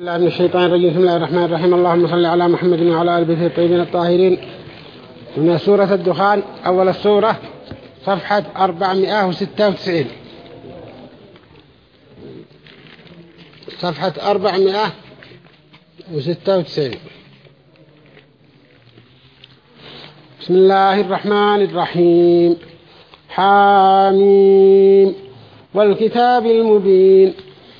الله من الشيطان الرجيم. بسم الله الرحمن الرحيم. اللهم صل على محمد وعلى آل بيته الطيبين الطاهرين. من سورة الدخان أول السورة صفحة 496 صفحة 496 بسم الله الرحمن الرحيم. حاميم. والكتاب المبين.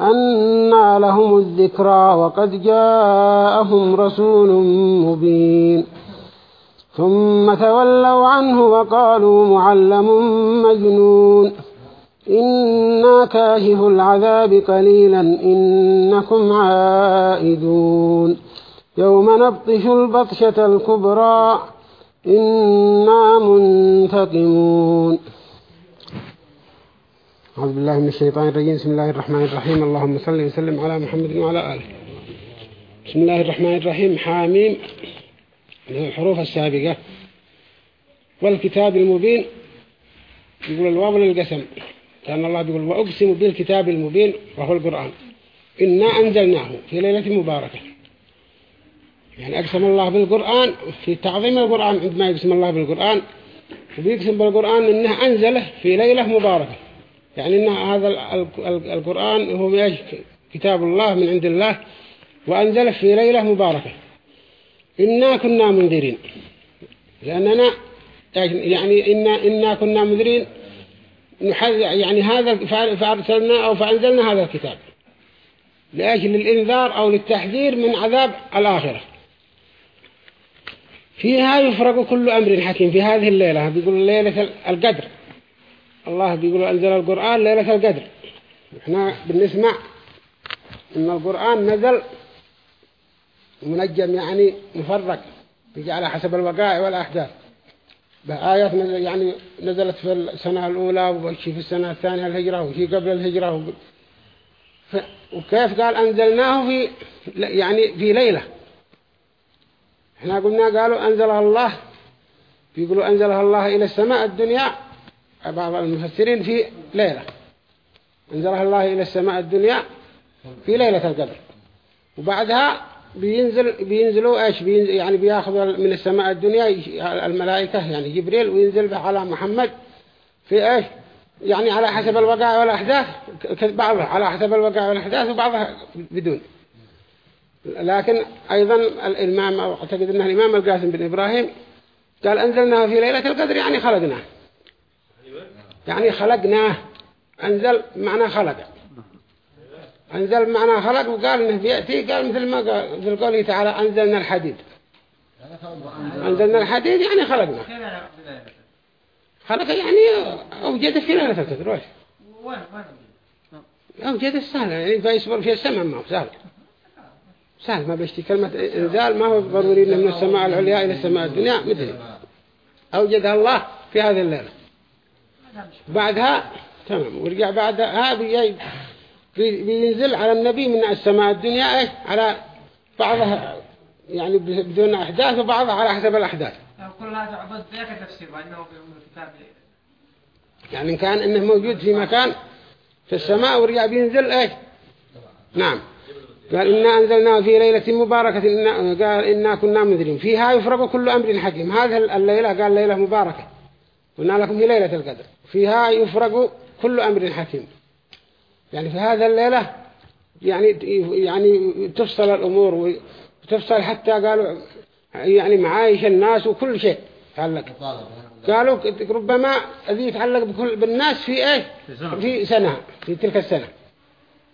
أنى لهم الذكرى وقد جاءهم رسول مبين. ثم تولوا عنه وقالوا معلم مجنون. إنا كاشف العذاب قليلا إنكم عائدون. يوم نبطش البطشة الكبرى إنا منتقمون. أعوذ بالله من الشيطان الرجيم. بسم الله الرحمن الرحيم. اللهم صل وسلم على محمد وعلى آله. بسم الله الرحمن الرحيم. حاميم. الحروف السابقة. والكتاب المبين. يقول الواو للقسم. كان الله بيقول وأقسم بالكتاب المبين وهو القرآن. إنا أنزلناه في ليلة مباركة. يعني أقسم الله بالقرآن في تعظيم القرآن. عندما يقسم الله بالقرآن. وبيقسم بالقرآن إنه أنزله في ليلة مباركة. يعني إن هذا القرآن هو كتاب الله من عند الله وأنزله في ليلة مباركة. إنا كنا منذرين. لأننا يعني إنا, إنا كنا منذرين. يعني هذا فأرسلنا أو فأنزلنا هذا الكتاب. لأجل الإنذار أو للتحذير من عذاب الآخرة. فيها يفرق كل أمر حكيم في هذه الليلة. بيقول ليلة القدر. الله بيقول أنزل القرآن ليلة القدر إحنا بنسمع إن القرآن نزل منجم يعني مفرق بيجي على حسب الوقائع والأحداث بآيات نزل يعني نزلت في السنة الأولى وشي في السنة الثانية الهجرة وشي قبل الهجرة. وكيف قال أنزلناه في يعني في ليلة إحنا قلنا قالوا أنزلها الله بيقولوا أنزلها الله إلى السماء الدنيا بعض المفسرين في ليلة. أنزلها الله إلى السماء الدنيا في ليلة القدر. وبعدها بينزل بينزلوا إيش؟ بينزل يعني بيأخذوا من السماء الدنيا الملائكة يعني جبريل وينزل على محمد في إيش؟ يعني على حسب الوقائع والأحداث بعضها على حسب الوقائع والأحداث وبعضها بدون. لكن أيضا الإمام أعتقد أنه الإمام القاسم بن إبراهيم قال أنزلناه في ليلة القدر يعني خلقناه. يعني خلقناه أنزل معنى خلق. أنزل معنى خلق وقال إنه بيأتي قال مثل ما قال مثل قوله تعالى أنزلنا الحديد. أنزلنا الحديد يعني خلقنا. خلق يعني أوجد في ليلة القدر أوجد السهل يعني فيصبر في السماء ما هو سهل. سهل ما بيشتي كلمة إنزال ما هو ضروري من السماء العليا إلى السماء الدنيا مثل. أوجدها الله في هذه الليلة. بعدها تمام. ورجع بعدها بي بينزل على النبي من السماء الدنيا إيش؟ على بعضها يعني بدون أحداث وبعضها على حسب الأحداث. كلها تعبد ذاك تفسير وانه في الكتاب. يعني كان إنه موجود في مكان في السماء ورجع بينزل إيش؟ نعم. قال إنا أنزلناه في ليلة مباركة قال إنا كنا منذرين فيها يفرق كل أمر حكيم. هذه الليلة قال ليلة مباركة. قلنا لكم في ليلة القدر. فيها يفرق كل أمر حكيم. يعني في هذا الليلة يعني يعني تفصل الأمور وتفصل حتى قالوا يعني معايش الناس وكل شيء. تعلق قالوا ربما الذي يتعلق بكل بالناس في إيش في سنة. في تلك السنة.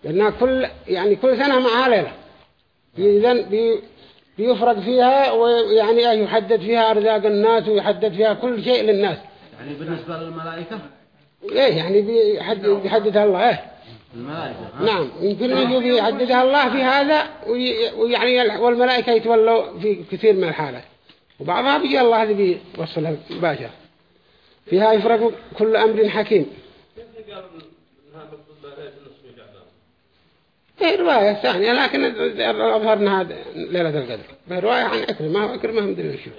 لأنها كل يعني كل سنة معها ليلة. إذن بي بيفرق فيها ويعني إيه يحدد فيها أرزاق الناس ويحدد فيها كل شيء للناس. يعني بالنسبة للملائكة؟ إيه يعني بيحدد بيحددها الله إيه. الملائكة نعم يمكن يجوا يحددها الله في هذا ويعني والملائكة يتولوا في كثير من الحالات وبعضها بيجي الله هذه بيوصلها مباشرة. فيها يفرق كل أمر حكيم. هي رواية ثانية لكن الأظهر أنها ليلة القدر. رواية عن أكرمة وأكرمة هم دليل شو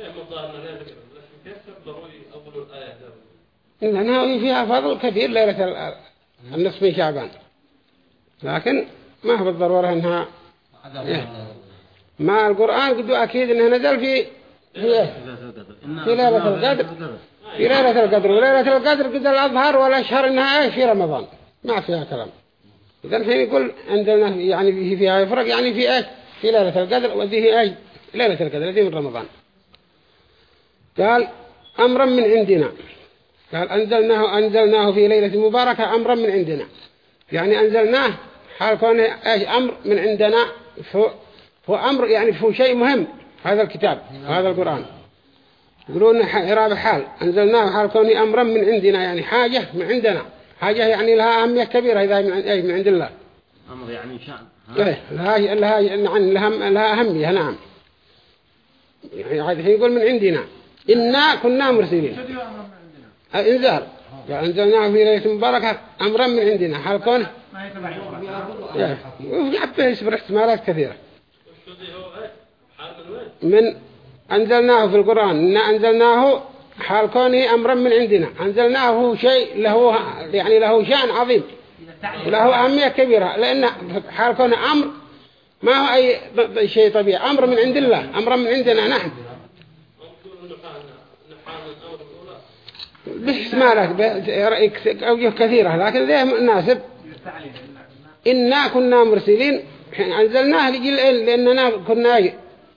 لأنها فيها فضل كثير ليلة النصف من شعبان. لكن ما هو بالضرورة إيه. ما القرآن قد أكيد أنه نزل في في؟ في ليلة القدر. في ليلة القدر. وليلة القدر قد الأظهر والأشهر أنها إيه؟ في رمضان. ما فيها كلام. إذا الحين يقول عندنا يعني فيها يفرق يعني في إيش في ليلة القدر وذي إيش ليلة القدر ذي من رمضان. قال أمرا من عندنا. قال أنزلناه أنزلناه في ليلة مباركة أمرا من عندنا. يعني أنزلناه حال كونه أمر من عندنا. هو أمر يعني هو شيء مهم. هذا الكتاب هذا القرآن. يقولون إرابة حال أنزلناه حال كونه أمرا من عندنا. يعني حاجة من عندنا. حاجة يعني لها أهمية كبيرة. إذا من عند الله. أمر يعني شأن إيه لها لها لها لها أهمية. نعم. يعني هذا يقول من عندنا. إنا كنا مرسلين. إنزال أنزلناه في ليلة مباركة أمرا من عندنا. حال كونه وفي حبه يسبر احتمالات كثيرة. من أنزلناه في القرآن. إن أنزلناه. حال كونه أمرا من عندنا. أنزلناه شيء له يعني له شأن عظيم. وله أهمية كبيرة. لأن حال كونه أمر؟ ما هو أي شيء طبيعي. أمر من عند الله. أمرا من عندنا نحن. باحتمالات أوجه كثيرة لكن ذي مناسب. إنا كنا مرسلين أنزلناه لجل لأننا كنا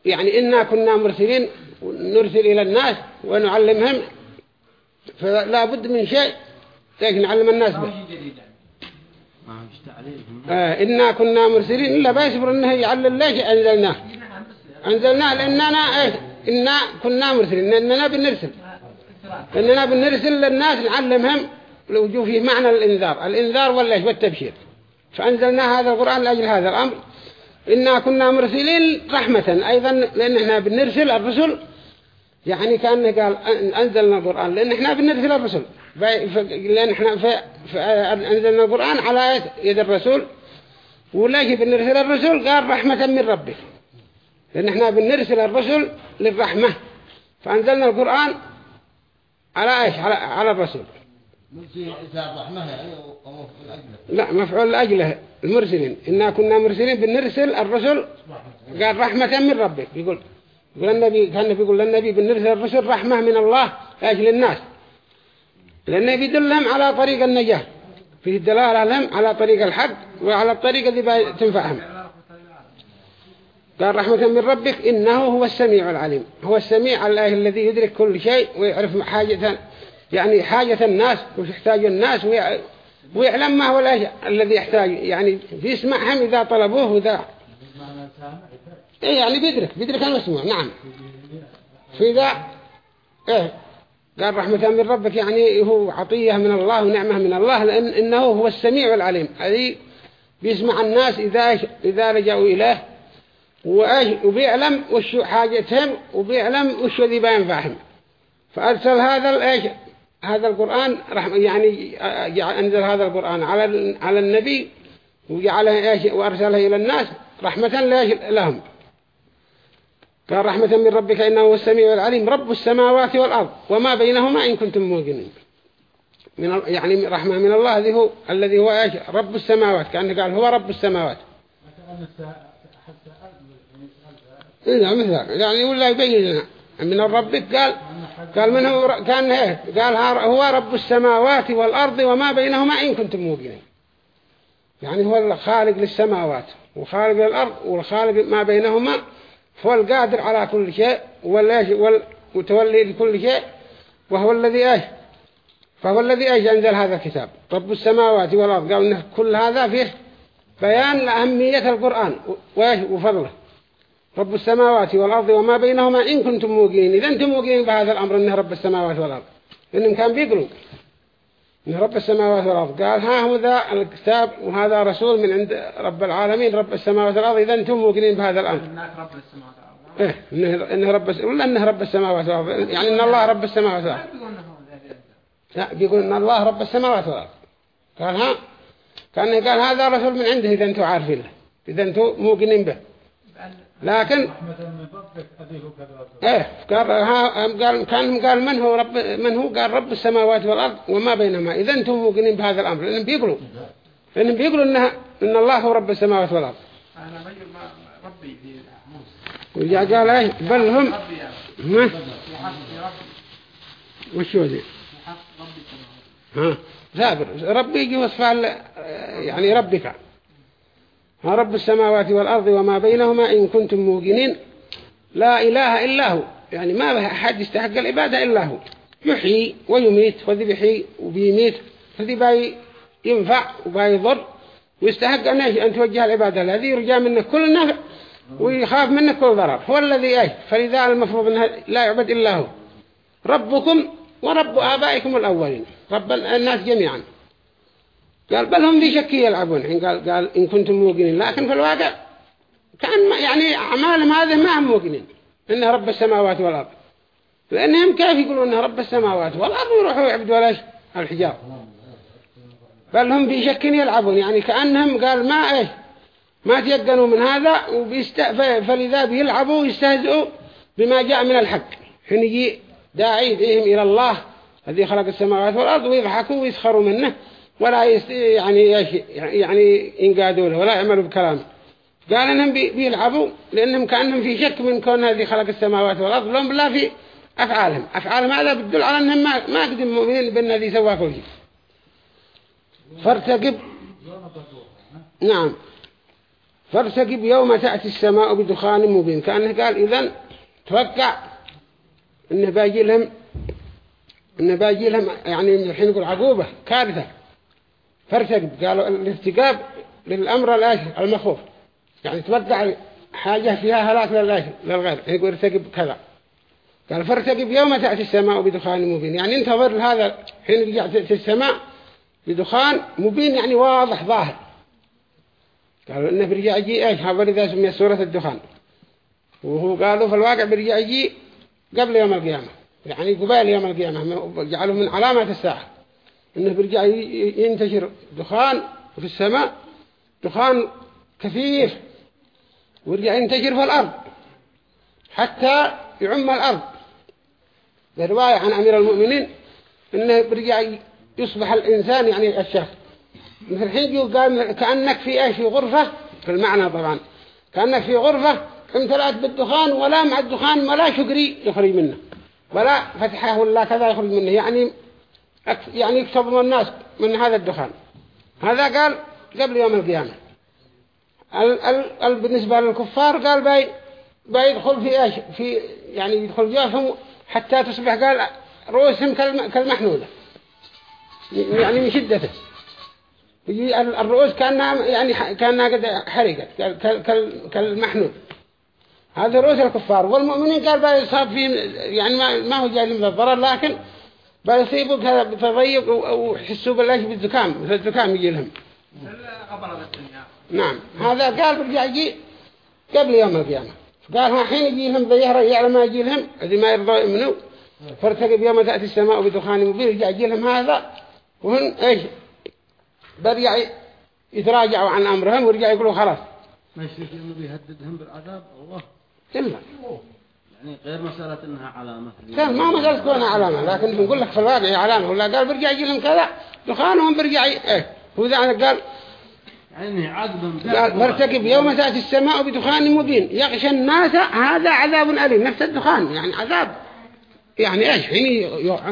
يعني إنا كنا مرسلين نرسل إلى الناس ونعلمهم فلا بد من شيء لكن نعلم الناس به. آه إنا كنا مرسلين إلا بيصبر إنه يعلم ليش أنزلناه. أنزلناه لأننا إيه إنا كنا مرسلين لأننا بنرسل. لأننا بنرسل للناس نعلمهم لو فيه معنى الإنذار. الإنذار ولا والتبشير. فأنزلنا هذا القرآن لأجل هذا الأمر. إنا كنا مرسلين رحمة. أيضا لأن إحنا بنرسل الرسل. يعني كأن قال أنزلنا القرآن. لأن إحنا بنرسل الرسل. لأن إحنا أنزلنا القرآن على يد الرسول. وليش بنرسل الرسل؟ قال رحمة من ربك. لأن إحنا بنرسل الرسل للرحمة. فأنزلنا القرآن على إيش؟ على على الرسول. لا مفعول لأجله المرسلين. إنا كنا مرسلين بنرسل الرسل قال رحمة من ربك يقول يقول النبي كان بيقول للنبي بنرسل الرسل رحمة من الله لأجل الناس. لأنه بيدلهم على طريق النجاة. فيه الدلالة لهم على طريق الحق وعلى الطريقة اللي تنفعهم. قال رحمة من ربك إنه هو السميع العليم. هو السميع الله الذي يدرك كل شيء ويعرف حاجة يعني حاجة الناس وش يحتاج الناس ويعلم ما هو الذي يحتاج. يعني يسمعهم إذا طلبوه وذا إيه يعني بيدرك بيدرك المسموع نعم. في ذا إيه قال رحمة من ربك يعني هو عطية من الله ونعمة من الله لأن إنه هو السميع العليم. الذي بيسمع الناس إذا إذا رجعوا إليه وبيعلم وش حاجتهم وبيعلم وش الذي بينفعهم. فأرسل هذا الإيش هذا القرآن يعني أنزل هذا القرآن على على النبي وجعله إيش؟ وأرسله إلى الناس رحمة لهم. قال رحمة من ربك إنه هو السميع العليم. رب السماوات والأرض وما بينهما إن كنتم موقنين. من يعني رحمة من الله الذي هو الذي هو إيش؟ رب السماوات. كأنه قال هو رب السماوات. إيه مثل يعني ولا يبين لنا. من الرب قال قال من هو كان إيه؟ قال هو رب السماوات والأرض وما بينهما إن كنتم موقنين. يعني هو الخالق للسماوات وخالق للأرض والخالق ما بينهما هو القادر على كل شيء وتولي لكل شيء وهو الذي إيش؟ فهو الذي إيش أنزل هذا الكتاب؟ رب السماوات والأرض. قال انه كل هذا فيه بيان لأهمية القرآن. وفضله. رب السماوات والأرض وما بينهما إن كنتم موقنين. إذا أنتم موقنين بهذا الأمر إنه رب السماوات والأرض. إنهم كان بيقولوا إن رب السماوات والأرض. قال ها هو ذا الكتاب وهذا رسول من عند رب العالمين. رب السماوات والأرض. إذا أنتم موقنين بهذا الأمر. هناك رب السماوات والأرض. إيه إنه, رب الس- ولا إنه رب السماوات والأرض. يعني إن الله رب السماوات والأرض. لا بيقول إن الله رب السماوات والأرض. قال ها كان قال هذا رسول من عنده إذا أنتم عارفين له إذا أنتم موقنين به. لكن إيه قال قال كان قال من هو رب من هو؟ قال رب السماوات والأرض وما بينهما. إذا أنتم موقنين بهذا الأمر. لأنهم بيقولوا لأنهم بيقولوا إنها إن الله هو رب السماوات والأرض. ما ربي ورجع قال إيه بل هم ربي يا ها؟ وحسبي ربي. وش هو ذي؟ ها؟ سابر ربي يجي وصفها ل- يعني ربك. رب السماوات والأرض وما بينهما إن كنتم موقنين. لا إله إلا هو. يعني ما أحد يستحق العبادة إلا هو. يحيي ويميت وذي بيحيي وبيميت فذي باي ينفع وباي يضر. ويستحق أن توجه العبادة الذي يرجى منك كل نفع ويخاف منك كل ضرر. هو الذي أيه فلذا المفروض أنه لا يعبد إلا هو. ربكم ورب آبائكم الأولين. رب الناس جميعا. قال بل هم في شك يلعبون. حين قال, قال إن كنتم موقنين. لكن في الواقع كان يعني أعمالهم هذه ما هم موقنين. إنه رب السماوات والأرض. لأنهم كيف يقولون إنه رب السماوات والأرض ويروحوا يعبدوا ليش الحجاب. بل هم في شك يلعبون. يعني كأنهم قال ما إيه ما تيقنوا من هذا وبيست... فلذا بيلعبوا ويستهزئوا بما جاء من الحق. حين يجي داعي فيهم إلى الله الذي خلق السماوات والأرض ويضحكوا ويسخروا منه. ولا يست... يعني يعني ينقادوا له ولا يعملوا بكلامه. قال إنهم بي- بيلعبوا لأنهم كأنهم في شك من كون هذه خلق السماوات والأرض لهم بالله في أفعالهم. أفعالهم هذا بتدل على إنهم ما ما قدم مؤمنين بان الذي سوى كل شيء. فارتقب نعم. فارتقب يوم تأتي السماء بدخان مبين. كأنه قال إذن توقع إنه باجي لهم إنه باجي لهم يعني الحين يقول عقوبة كارثة. فارتقب قالوا الارتقاب للأمر الآخر المخوف. يعني توقع حاجة فيها هلاك للغير. يقول ارتقب كذا قال فارتقب يوم تأتي السماء بدخان مبين. يعني انتظر هذا حين رجعت تأتي السماء بدخان مبين يعني واضح ظاهر. قالوا إنه برجع يجي إيش؟ إذا سمي سورة الدخان. وهو قالوا في الواقع برجع يجي قبل يوم القيامة. يعني قبال يوم القيامة. جعلوا من علامات الساعة. إنه برجع ي- ينتشر. دخان في السماء دخان كثير ويرجع ينتشر في الأرض حتى يعم الأرض. برواية عن أمير المؤمنين إنه برجع يصبح الإنسان يعني الشخص مثل الحين يقال كأنك في إيش؟ في غرفة. في المعنى طبعا. كأنك في غرفة امتلأت بالدخان ولا مع الدخان ولا شقري يخرج منه ولا فتحه ولا كذا يخرج منه. يعني يعني يكتب الناس من هذا الدخان. هذا قال قبل يوم القيامة. ال ال ال بالنسبة للكفار قال باي بيدخل في إيش في يعني يدخل جوفهم حتى تصبح قال رؤوسهم كالم- كالمحنولة يعني من شدته. الرؤوس كانها يعني كأنها قد حرقت كال- كال- كال- كالمحنول هذا رؤوس الكفار. والمؤمنين قال بيصاب فيهم يعني ما, ما هو جاي من الضرر لكن بيصيبوا كذا بتضيق ويحسوا بالله بالزكام مثل الزكام يجي لهم. نعم. هذا قال برجع يجي قبل يوم القيامة. قال ها حين يجي لهم ظهر يعلم ما يجي لهم الذي ما يرضى يؤمنوا. فارتقب يوم تأتي السماء بدخان مبين يرجع يجي لهم هذا. وهن إيش؟ برجع يتراجعوا عن أمرهم ورجع يقولوا خلاص. ما انه بيهددهم بالعذاب؟ الله. إلا. يعني غير مسألة إنها علامة. كان ما مسألة كونها علامة لكن نقول لك في الواقع هي علامة. ولا قال برجع يجي لهم كذا؟ دخان وهم برجع ي- إيه. هو ذا قال يعني عذب قال مرتكب يوم تأتي السماء بدخان مبين. يغشى الناس؟ هذا عذاب أليم. نفس الدخان. يعني عذاب. يعني إيش؟ حين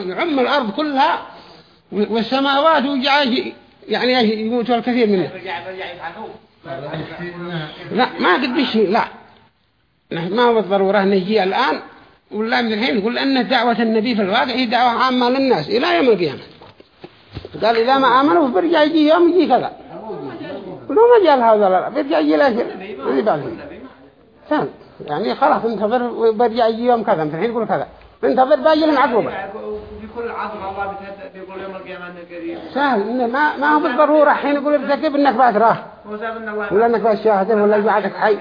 يعم الأرض كلها والسماوات وجع يعني إيش؟ يموتوا الكثير منه برجع برجع يفعلوه. لا ما قد بشي لا. نحن ما هو بالضرورة نجي الآن؟ ولا من الحين يقول أن دعوة النبي في الواقع هي دعوة عامة للناس إلى يوم القيامة. قال إذا ما آمنوا برجع يجي يوم يجي كذا. ولو ما جاء هذا لا برجع يجي لا شيء. بعدين يعني خلاص انتظر برجع يجي يوم كذا. الحين يقول كذا. انتظر باجي لهم عقوبة. في كل عصر الله بيقول يوم القيامة قريب سهل. إنه ما ما هو بالضرورة حين يقول ارتكب إنك باتراه ولا إنك بتشاهده ولا بعدك حي.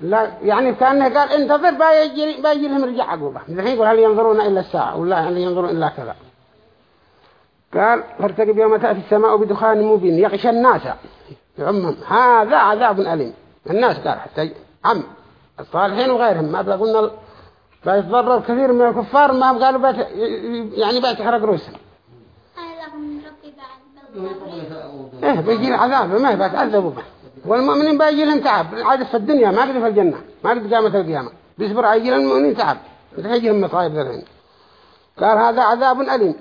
لا يعني كأنه قال انتظر باجي باجي لهم رجع عقوبة. الحين يقول هل ينظرون إلا الساعة؟ ولا هل ينظرون إلا كذا؟ قال فارتقب يوم تأتي السماء بدخان مبين يغشى الناس. يعمهم هذا عذاب أليم. الناس قال حتى عم. الصالحين وغيرهم. ما قلنا فيتضرر كثير من الكفار ما قالوا بات يعني بيتحرق رؤوسهم إيه بيجي العذاب ما بيتعذبوا به. والمؤمنين بيجي لهم تعب. عاد في الدنيا ما قد في الجنة ما قد قامت القيامة. بيصبر يجي للمؤمنين تعب. يجي لهم مصايب ذلك قال هذا عذاب أليم.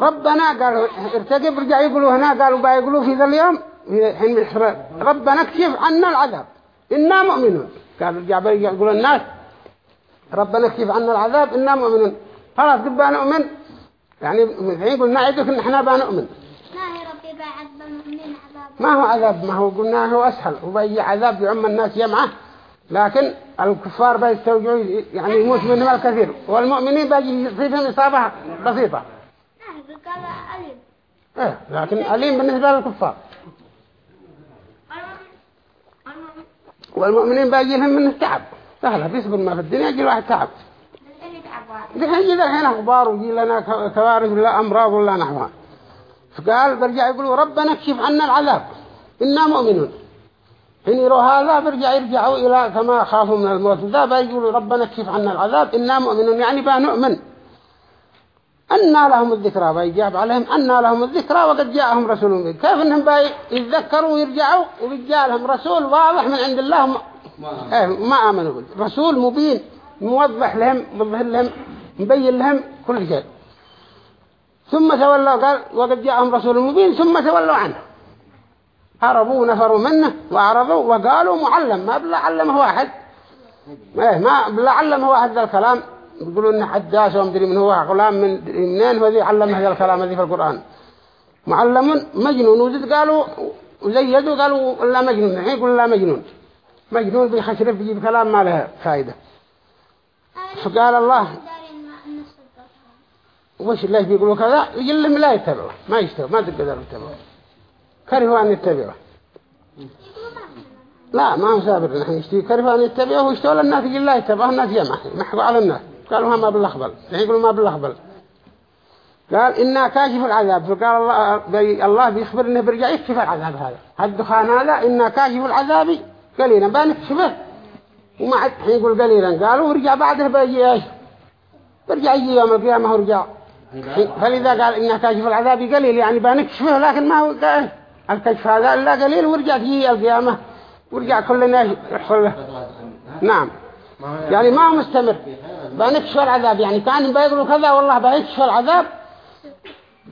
ربنا قالوا ارتقب رجع يقولوا هنا قالوا بيقولوا في ذا اليوم حين ربنا اكشف عنا العذاب. إنا مؤمنون. قالوا رجع يقولوا الناس ربنا اكشف عنا العذاب إنا مؤمنون. خلاص قبا نؤمن. يعني الحين قلنا عيدك إن إحنا بنؤمن ما هو عذاب؟ ما هو قلنا هو أسهل. وبيجي عذاب يعم الناس جمعة. لكن الكفار بيستوجعوا يعني يموت منهم الكثير والمؤمنين بيجي فيهم إصابة بسيطة. إيه لكن أليم بالنسبة للكفار. والمؤمنين بيجي لهم منه تعب سهلة بيصبر ما في الدنيا يجي واحد. تعب يجي الحين أخبار ويجي لنا كوارث ولا أمراض ولا نحوها. فقال برجع يقولوا ربنا اكشف عنا العذاب. إنا مؤمنون. حين يروا هذا برجع يرجعوا إلى كما خافوا من الموت. ذا بيقولوا ربنا اكشف عنا العذاب. إنا مؤمنون. يعني بنؤمن أنا لهم الذكرى. بيجاب عليهم أنا لهم الذكرى وقد جاءهم رسول مبين كيف إنهم يتذكروا ويرجعوا؟ وبيجاء لهم رسول واضح من عند الله. ما, إيه ما آمنوا. رسول مبين موضح لهم موضح لهم مبين لهم كل شيء. ثم تولوا قال وقد جاءهم رسول مبين ثم تولوا عنه. هربوا نفروا منه وأعرضوا وقالوا معلم ما بلا علمه واحد. إيه ما بلا علمه واحد ذا الكلام. يقولوا إن حداث ومدري من هو غلام من منين هو ذي علم هذا الكلام هذه في القرآن. معلم مجنون وزد قالوا وزيدوا قالوا لا مجنون الحين يقول لا مجنون. مجنون بيخشرف بيجيب كلام ما له فائدة فقال الله وش الله بيقولوا كذا؟ يقول لهم لا يتبعوا ما يشتروا ما تقدروا يتبعوا كرهوا أن يتبعوا لا ما هو سابر نحن يشتري كرهوا أن يتبعوا ويشتروا الناس يقول لا يتبعوا الناس جمع. محقوا على الناس. قالوا ما بالأخبل. يقولوا ما بالأخبل. قال إنا كاشف العذاب. فقال الله الله بيخبر إنه برجع يكشف العذاب هذا. هالدخان هذا إنا كاشف العذاب. قليلا بنكشفه وما عد يقول قليلا. قالوا ورجع بعده بيجي إيش؟ برجع يجي يوم القيامة ورجع. فلذا قال إنه كاشف العذاب قليل؟ يعني بنكشفه لكن ما هو الكشف هذا إلا قليل ورجع تجي القيامة. ورجع كلنا يحصل نعم. يعني ما هو مستمر. بنكشف العذاب. يعني كان بيقولوا كذا والله بيكشف العذاب.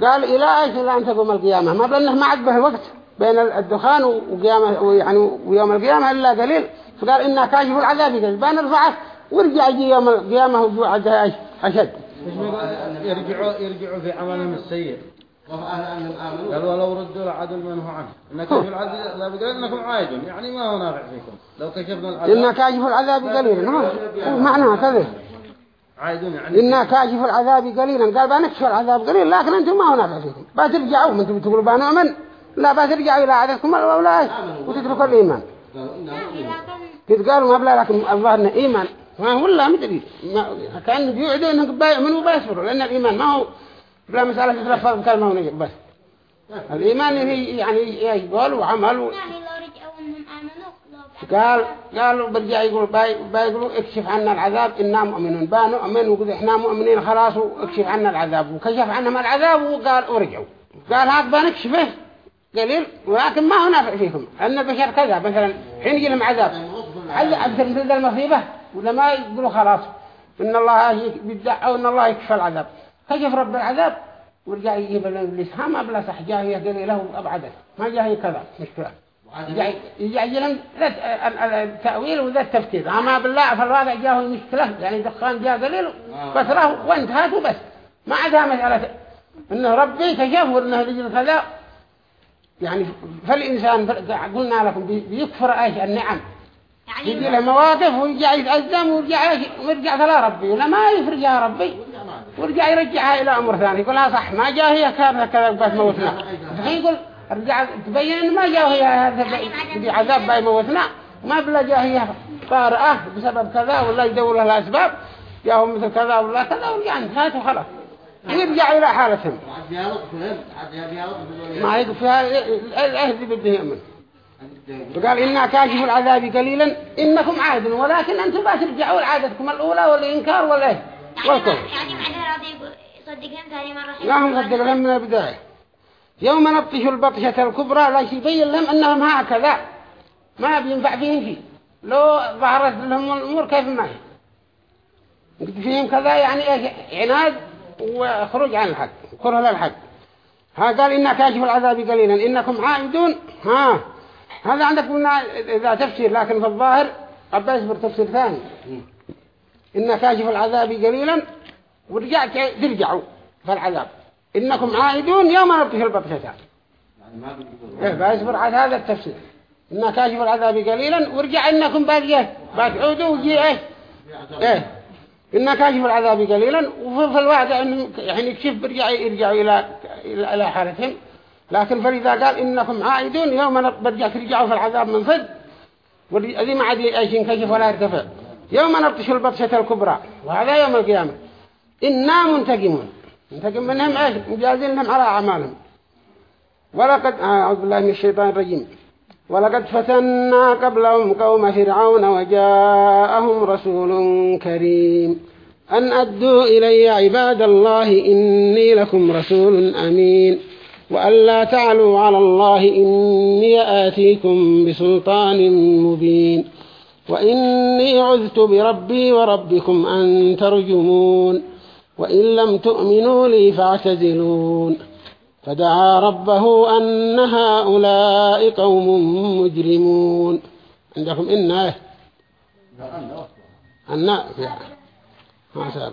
قال إلى إيش إلى أن تقوم القيامة؟ ما بأنه ما عد به وقت بين الدخان وقيامة ويعني ويوم القيامة إلا قليل. فقال إنا كاشف العذاب قال بنرفعه ورجع يجي يوم القيامة وجوع أشد. يرجعوا يرجعوا في عملهم السيء. قال ولو ردوا لعدوا المنه عنه. إن كاشف العذاب لا بقول إنكم عايدون يعني ما هو نافع فيكم؟ لو كشفنا العذاب إنا كاشف العذاب قليلا. هو معناها كذا عايدون يعني. إنا كاشف العذاب قليلا. قال بنكشف العذاب قليل لكن أنتم ما هو نافع فيكم. بترجعوا من أنتم تقولوا بنؤمن لا بترجعوا إلى عادتكم الأولى وتتركوا الإيمان. تتقالوا ما بلا لكن الله إنه إيمان. ما هو لا مدري ما كان بيوعدوا إنهم بيؤمنوا وبيصبروا لأن الإيمان ما هو بلا مسألة تتلفظ كلمة ونجب بس. الإيمان هي يعني يقول وعمل و... قال قالوا برجع يقول باي بيقولوا اكشف عنا العذاب إنا مؤمنون. با نؤمن وقد إحنا مؤمنين خلاص واكشف عنا العذاب. وكشف عنهم العذاب وقال ورجعوا قال هاك بنكشفه. قليل ولكن ما هو نافع فيكم أن البشر كذا مثلا حين يجي لهم عذاب. عذاب مثل المصيبة؟ ولا ما يقولوا خلاص. إن الله بيدعوا إن الله يكشف العذاب. كشف رب العذاب؟ ورجع يجيب الإبليس ها ما بلا صح جاهية قليله وأبعده ما جاهية كذا مشكلة. يجعلهم التأويل وذا التفكير. أما بالله في الواقع جاءه مشكلة يعني دخان جاء قليل فتراه وانتهت وبس ما عندها مسألة إنه ربي كشف وإنه رجل كذا يعني فالإنسان قلنا لكم بيكفر إيش؟ النعم. يجي له مواقف ويرجع يتأزم ويرجع ويرجع لا ربي ولا ما يفرق يا ربي ويرجع يرجعها إلى أمر ثاني يقول لا صح ما جاء هي كارثة كذا بس موتنا الحين يقول رجع تبين إن ما جاء هي هذا عذاب باي موتنا ما بلا جاء هي طارئة بسبب كذا ولا يدور لها الأسباب جاءهم مثل كذا ولا كذا ورجع انتهت وخلاص يرجع إلى حالتهم ما يقول فيها الأهد بده يؤمن فقال إنا كاشف العذاب قليلا إنكم عادون ولكن أنتم بس رجعوا لعادتكم الأولى والإنكار والإيه والكفر. يعني ثاني مرة لا هم صدق لهم من البداية. يوم نبطش البطشة الكبرى لا يبين لهم أنهم هكذا. ما بينفع فيهم شيء. لو ظهرت لهم الأمور كيف ما هي؟ فيهم كذا يعني إيش؟ عناد وخروج عن الحق كره للحق. ها قال إنا كاشف العذاب قليلا إنكم عائدون ها. هذا عندك قلنا إذا تفسير لكن في الظاهر قد يصبر تفسير ثاني. إن كاشف العذاب قليلا ورجعت ترجعوا في العذاب إنكم عائدون يوم نبطش البطشة. إيه بيصبر على هذا التفسير. إن كاشف العذاب قليلا ورجع إنكم باقيه بتعودوا وجي إيه؟ إيه. إن كاشف العذاب قليلا وفي الواقع إنه يعني يكشف برجع يرجعوا إلى إلى حالتهم؟ لكن فلذا قال إنكم عائدون يوم برجع ترجعوا في العذاب من صد وذي ما عاد إيش ينكشف ولا يرتفع يوم نبطش البطشة الكبرى وهذا يوم القيامة. إنا منتقمون. منتقم منهم إيش؟ مجازلهم على أعمالهم. ولقد أعوذ بالله من الشيطان الرجيم. ولقد فتنا قبلهم قوم فرعون وجاءهم رسول كريم. أن أدوا إلي عباد الله إني لكم رسول أمين. وأن لا تعلوا على الله إني آتيكم بسلطان مبين وإني عذت بربي وربكم أن ترجمون وإن لم تؤمنوا لي فاعتزلون فدعا ربه أن هؤلاء قوم مجرمون عندكم إنا أن ما سأل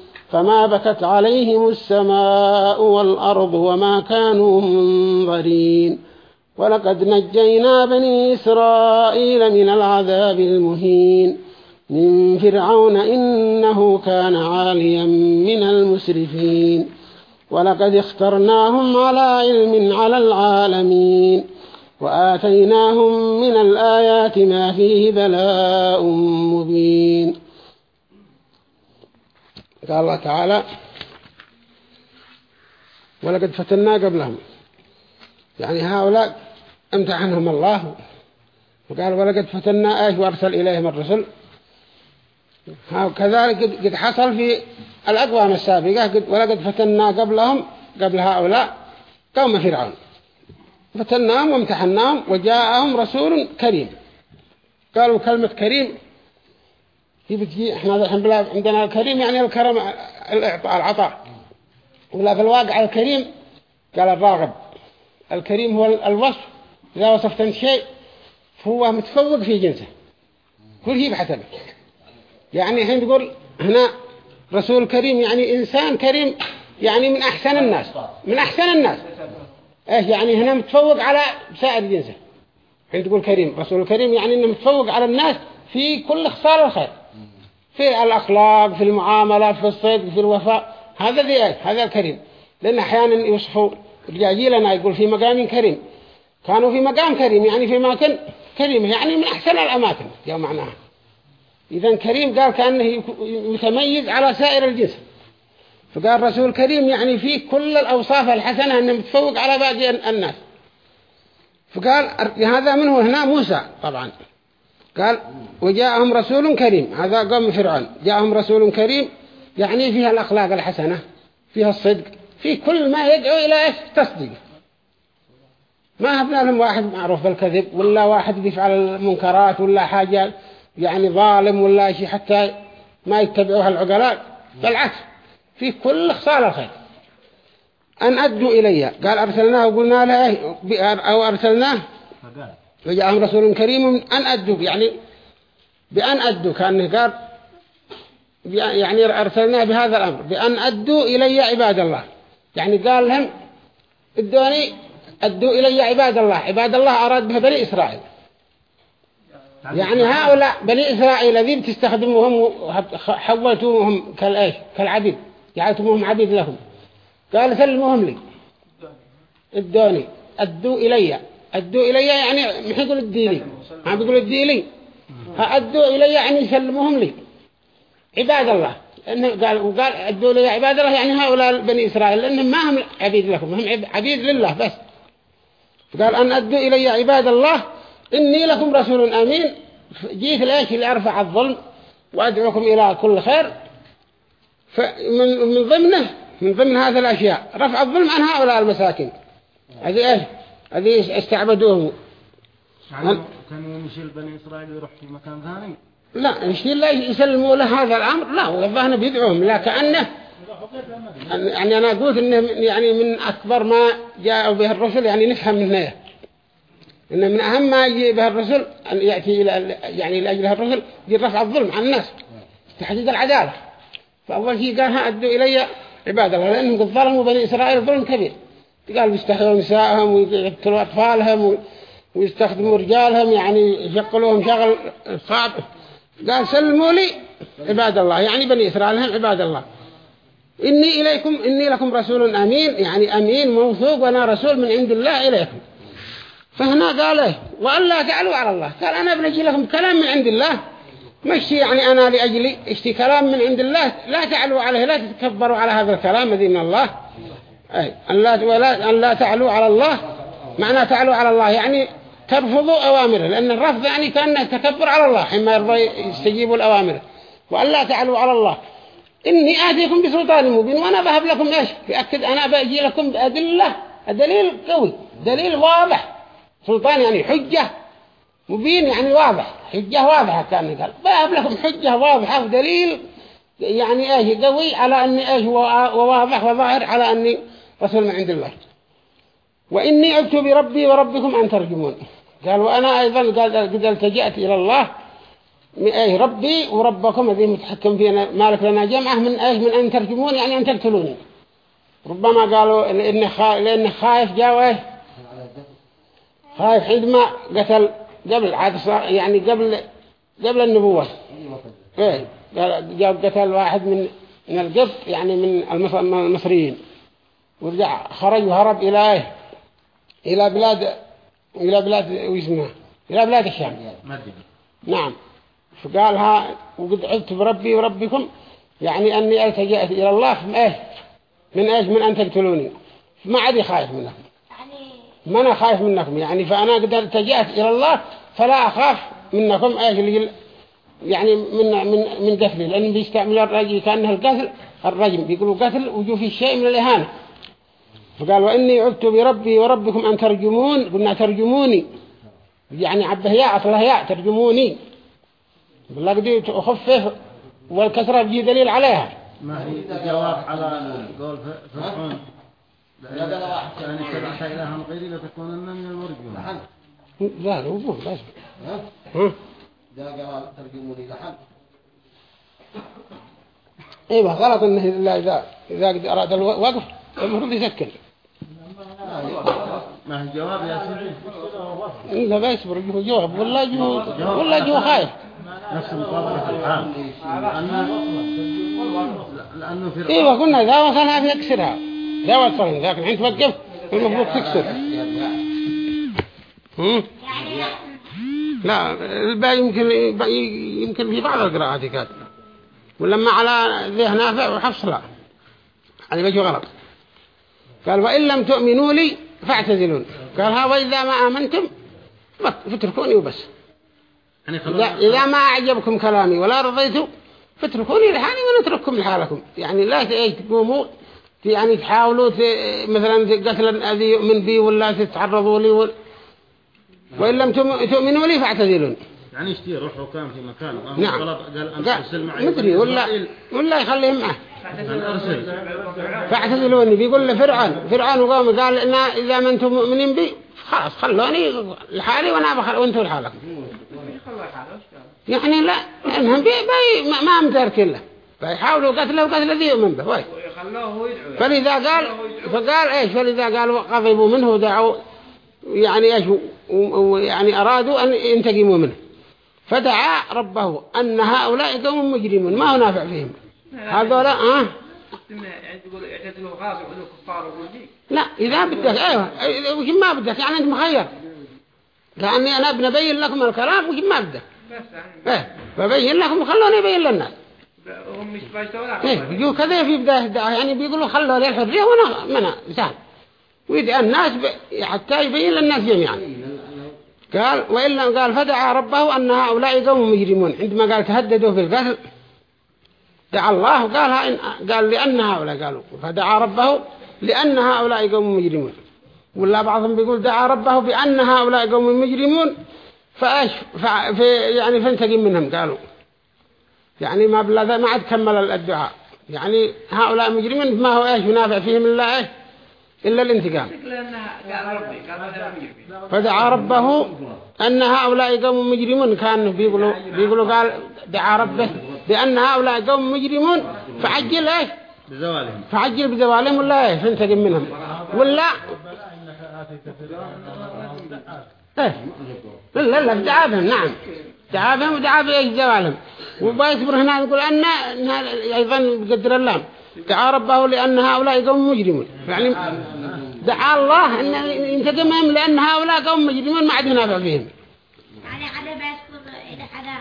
فما بكت عليهم السماء والأرض وما كانوا منظرين. ولقد نجينا بني إسرائيل من العذاب المهين. من فرعون إنه كان عاليا من المسرفين. ولقد اخترناهم على علم على العالمين. وآتيناهم من الآيات ما فيه بلاء مبين. قال الله تعالى ولقد فتنا قبلهم. يعني هؤلاء امتحنهم الله. وقال ولقد فتنا إيش وأرسل إليهم الرسل. كذلك قد حصل في الأقوام السابقة قد ولقد فتنا قبلهم قبل هؤلاء قوم فرعون. فتناهم وامتحناهم وجاءهم رسول كريم. قالوا كلمة كريم هي بتجي إحنا الحين بلا عندنا الكريم يعني الكرم الإعطاء العطاء. ولا في الواقع الكريم؟ قال الراغب. الكريم هو الوصف. إذا وصفت شيء فهو متفوق في جنسه. كل شيء بحسبه. يعني الحين تقول هنا رسول كريم يعني إنسان كريم يعني من أحسن الناس. من أحسن الناس. إيه يعني؟ هنا متفوق على سائر جنسه. حين تقول كريم. رسول كريم يعني إنه متفوق على الناس في كل خصال الخير. في الأخلاق في المعاملة في الصدق في الوفاء. هذا ذي هذا الكريم. لأن أحيانا يوصفوا رجاجيلنا يقول في مقام كريم. كانوا في مقام كريم يعني في مكان كريم يعني من أحسن الأماكن يا معناها. إذا كريم قال كأنه يتميز على سائر الجنس. فقال رسول كريم يعني فيه كل الأوصاف الحسنة أنه متفوق على باقي الناس. فقال هذا منه هنا موسى طبعا. قال وجاءهم رسول كريم. هذا قوم فرعون. جاءهم رسول كريم يعني فيها الأخلاق الحسنة فيها الصدق في كل ما يدعو إلى إيش تصديق. ما هبنا لهم واحد معروف بالكذب ولا واحد بيفعل المنكرات ولا حاجة يعني ظالم ولا شيء حتى ما يتبعوها العقلاء. بالعكس في كل خصال الخير. أن أدوا إلي. قال أرسلناه وقلنا له أو أرسلناه وجاءهم رسول كريم أن أدوا يعني بأن أدوا كأنه قال يعني أرسلناه بهذا الأمر بأن أدوا إلي عباد الله. يعني قال لهم ادوني أدوا إلي عباد الله عباد الله أراد به بني إسرائيل. يعني هؤلاء بني إسرائيل الذين تستخدموهم حولتوهم كالإيش كالعبيد جعلتموهم عبيد لهم. قال سلموهم لي. ادوني أدوا إلي. ادوا إلي يعني مش يقول ادي لي ما بيقول ادي لي ادوا إلي يعني سلموهم لي. عباد الله. إنه قال وقال ادوا لي عباد الله يعني هؤلاء بني إسرائيل. لأنهم ما هم عبيد لكم. هم عبيد لله بس. قال أن أدوا إلي عباد الله. إني لكم رسول أمين. جيت ليش لأرفع الظلم وأدعوكم إلى كل خير. فمن من ضمنه من ضمن هذه الأشياء رفع الظلم عن هؤلاء المساكين. هذه إيش؟ هذه استعبدوه. يعني كان يمشي بني إسرائيل ويروح في مكان ثاني؟ لا يشيل لا يسلموا له هذا الأمر. لا والله بيدعوهم لا كأنه يعني أنا قلت إنه يعني من أكبر ما جاءوا به الرسل يعني نفهم منه. إن من أهم ما يجي به الرسل أن يأتي إلى يعني لأجل الرسل رفع الظلم عن الناس تحديد العدالة. فأول شيء قال أدوا إلي عباد الله لأنهم قد ظلموا بني إسرائيل ظلم كبير. قال بيستحيوا نسائهم ويقتلوا أطفالهم ويستخدموا رجالهم يعني يشغلوهم شغل صعب قال سلموا لي عباد الله يعني بني إسرائيل هم عباد الله. إني إليكم إني لكم رسول أمين يعني أمين موثوق وأنا رسول من عند الله إليكم. فهنا قال له وأن لا تعلوا على الله. قال أنا بنجي لكم كلام من عند الله. مش يعني أنا لأجلي اشتي كلام من عند الله. لا تعلوا عليه لا تتكبروا على هذا الكلام من الله. أن لا, ولا أن لا تعلوا على الله معنى تعلوا على الله يعني ترفضوا أوامره لأن الرفض يعني كان تكبر على الله حما يرضى يستجيبوا الأوامر. وأن لا تعلوا على الله. إني آتيكم بسلطان مبين وأنا بهب لكم إيش؟ يأكد أنا بأجي لكم بأدلة دليل قوي دليل واضح. سلطان يعني حجة مبين يعني واضح حجة واضحة كان قال. بهب لكم حجة واضحة ودليل يعني إيش قوي على أني إيش وواضح وظاهر على أني رسول من عند الله وإني عبت بربي وربكم أن ترجمون. قال وأنا أيضا قال قد التجأت إلى الله إيش ربي وربكم الذي متحكم فينا مالك لنا جمعة من إيش من أن ترجمون يعني أن تقتلوني. ربما قالوا لاني خايف لاني خايف جاوه خايف عندما قتل قبل عاد يعني قبل قبل النبوة. إيه جاب قتل واحد من من القبط يعني من المصريين. ورجع خرج وهرب إلى إيه؟ إلى بلاد إلى بلاد واسمها إلى بلاد الشام. نعم. فقالها وقد عدت بربي وربكم يعني أني ألتجأت إلى الله من إيه من إيش؟ من أن تقتلوني. ما عاد خايف منكم. ما أنا خايف منكم. يعني فأنا قد التجأت إلى الله فلا أخاف منكم إيش يعني من من من قتل لأن بيستعمل الرجل كأنه القتل الرجم بيقولوا قتل وجو في شيء من الإهانة. فقال وإني عدت بربي وربكم أن ترجمون قلنا ترجموني. يعني عبه يا أصله يا ترجموني. بالله قد أخفه والكسرة بيجي دليل عليها. ما هي جواب على قول فرعون يعني تبعت إلها غيري لتكونن من المرجمين لا هو مو بس. ها؟ إذا قال ترجموني لحد إيوه غلط إنه اذا اذا أراد الوقف المفروض يسكر. ما هي جواب يا سيدي؟ لا بيصبر يجوا جواب ولا جو ولا جو خايف. نفس مطابقة الحال. لأنه في أيوه قلنا اذا وصلها بيكسرها اذا وصلها لكن حين توقف المفروض تكسر. هم؟ لا الباقي يمكن يمكن في بعض القراءات كاتب ولما على ذه نافع وحفص لا هذا بيجي غلط. قال وإن لم تؤمنوا لي فاعتزلون. قال ها وإذا ما آمنتم فتركوني وبس. يعني إذا, إذا ما أعجبكم كلامي ولا رضيتوا فاتركوني لحالي ونترككم لحالكم. يعني لا إيه تقوموا يعني تحاولوا مثلا قتل الذي يؤمن بي ولا تتعرضوا لي وال... وإن لم تؤمنوا لي فاعتذرون يعني يشتي روح وكان في مكان. نعم. قال أرسل معي مدري ولا. ولا يخليهم معه. أرسل فاعتزلوني. بيقول لفرعون فرعون وقوم قال إن إذا ما أنتم مؤمنين بي خلاص خلوني لحالي وأنا بخل وأنتم لحالكم. يعني لا انهم بي بي ما, ما مترك له. فيحاولوا قتله وقتل الذي يؤمن به. وي. فلذا قال فقال إيش؟ فلذا قال غضبوا منه ودعوا يعني إيش؟ ويعني أرادوا أن ينتقموا منه. فدعا ربه أن هؤلاء قوم مجرمون ما هو نافع فيهم. هذول آه. ويقول دي لا إذا بدك أيوه. وش ما بدك يعني أنت مخير. لأني أنا بنبين لكم الكلام وش ما بدك. يعني. إيه فبين لكم وخلوني يبين للناس. إيه بيجوا كذا في بداية يعني بيقولوا خلوا لي الحرية وأنا منها سهل ويدعى الناس ب... حتى يبين للناس جميعا. قال وإلا قال فدعا ربه أن هؤلاء قوم مجرمون. عندما قال تهددوا في القتل دعا الله وقال إن... قال لأن هؤلاء قالوا فدعا ربه لأن هؤلاء قوم مجرمون. ولا بعضهم بيقول دعا ربه بأن هؤلاء قوم مجرمون. فايش. في يعني فانتقم منهم قالوا. يعني ما بلا ما عاد كمل الدعاء. يعني هؤلاء مجرمين ما هو إيش؟ ينافع فيهم إلا إلا الانتقام. فدعا ربه أن هؤلاء قوم مجرمون. كانوا بيقولوا بيقولوا قال دعا ربه. بأن هؤلاء قوم مجرمون فعجل إيش؟ بزوالهم. فعجل بزوالهم ولا إيش؟ فانتقم منهم. ولا؟ إيه لا لا دعا بهم نعم. دعا بهم ودعا بإيش زوالهم وبيصبر هنا يقول أن إنها أيضا بقدر الله. دعا ربه لأن هؤلاء قوم مجرمون. يعني دعا الله أن ينتقمهم لأن هؤلاء قوم مجرمون ما عاد ينافع فيهم يعني حدا بيشكر إذا حدا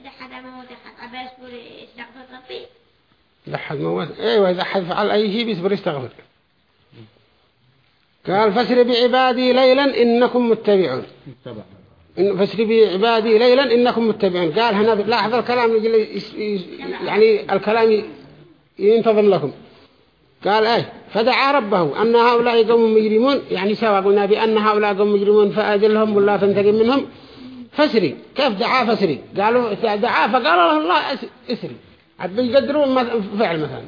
إذا حدا موت حد يستغفر ربي. إذا حد موت. أيوة إذا حد فعل أي شيء بيصبر يستغفر. قال فسر بعبادي ليلا إنكم متبعون. فسر بعبادي ليلا إنكم متبعون. قال هنا لاحظ الكلام يعني الكلام ينتظم لكم. قال إيه فدعا ربه أن هؤلاء قوم مجرمون. يعني سواء قلنا بأن هؤلاء قوم مجرمون فأجلهم ولا تنتقم منهم. فسري. كيف دعا فسري؟ قالوا دعا فقال له الله أس- اسري. عاد بيقدروا مث- فعل مثلا.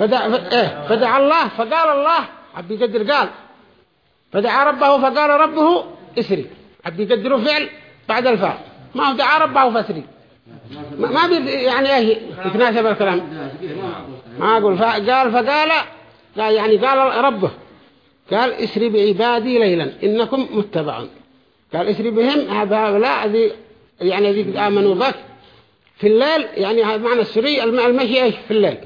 فدعا, ف... إيه فدعا الله فقال الله عاد بيقدر قال. فدعا ربه فقال ربه اسري. عاد بيقدروا فعل بعد الفاء ما هو دعا ربه فسري. ما ما يعني إيه يتناسب الكلام. ما أقول قال فقال قال يعني قال ربه. قال اسري بعبادي ليلا. إنكم متبعون. قال اسري بهم؟ هؤلاء ذي يعني ذي آمنوا بك. في الليل يعني هذا معنى السري الم- المشي إيش؟ في الليل.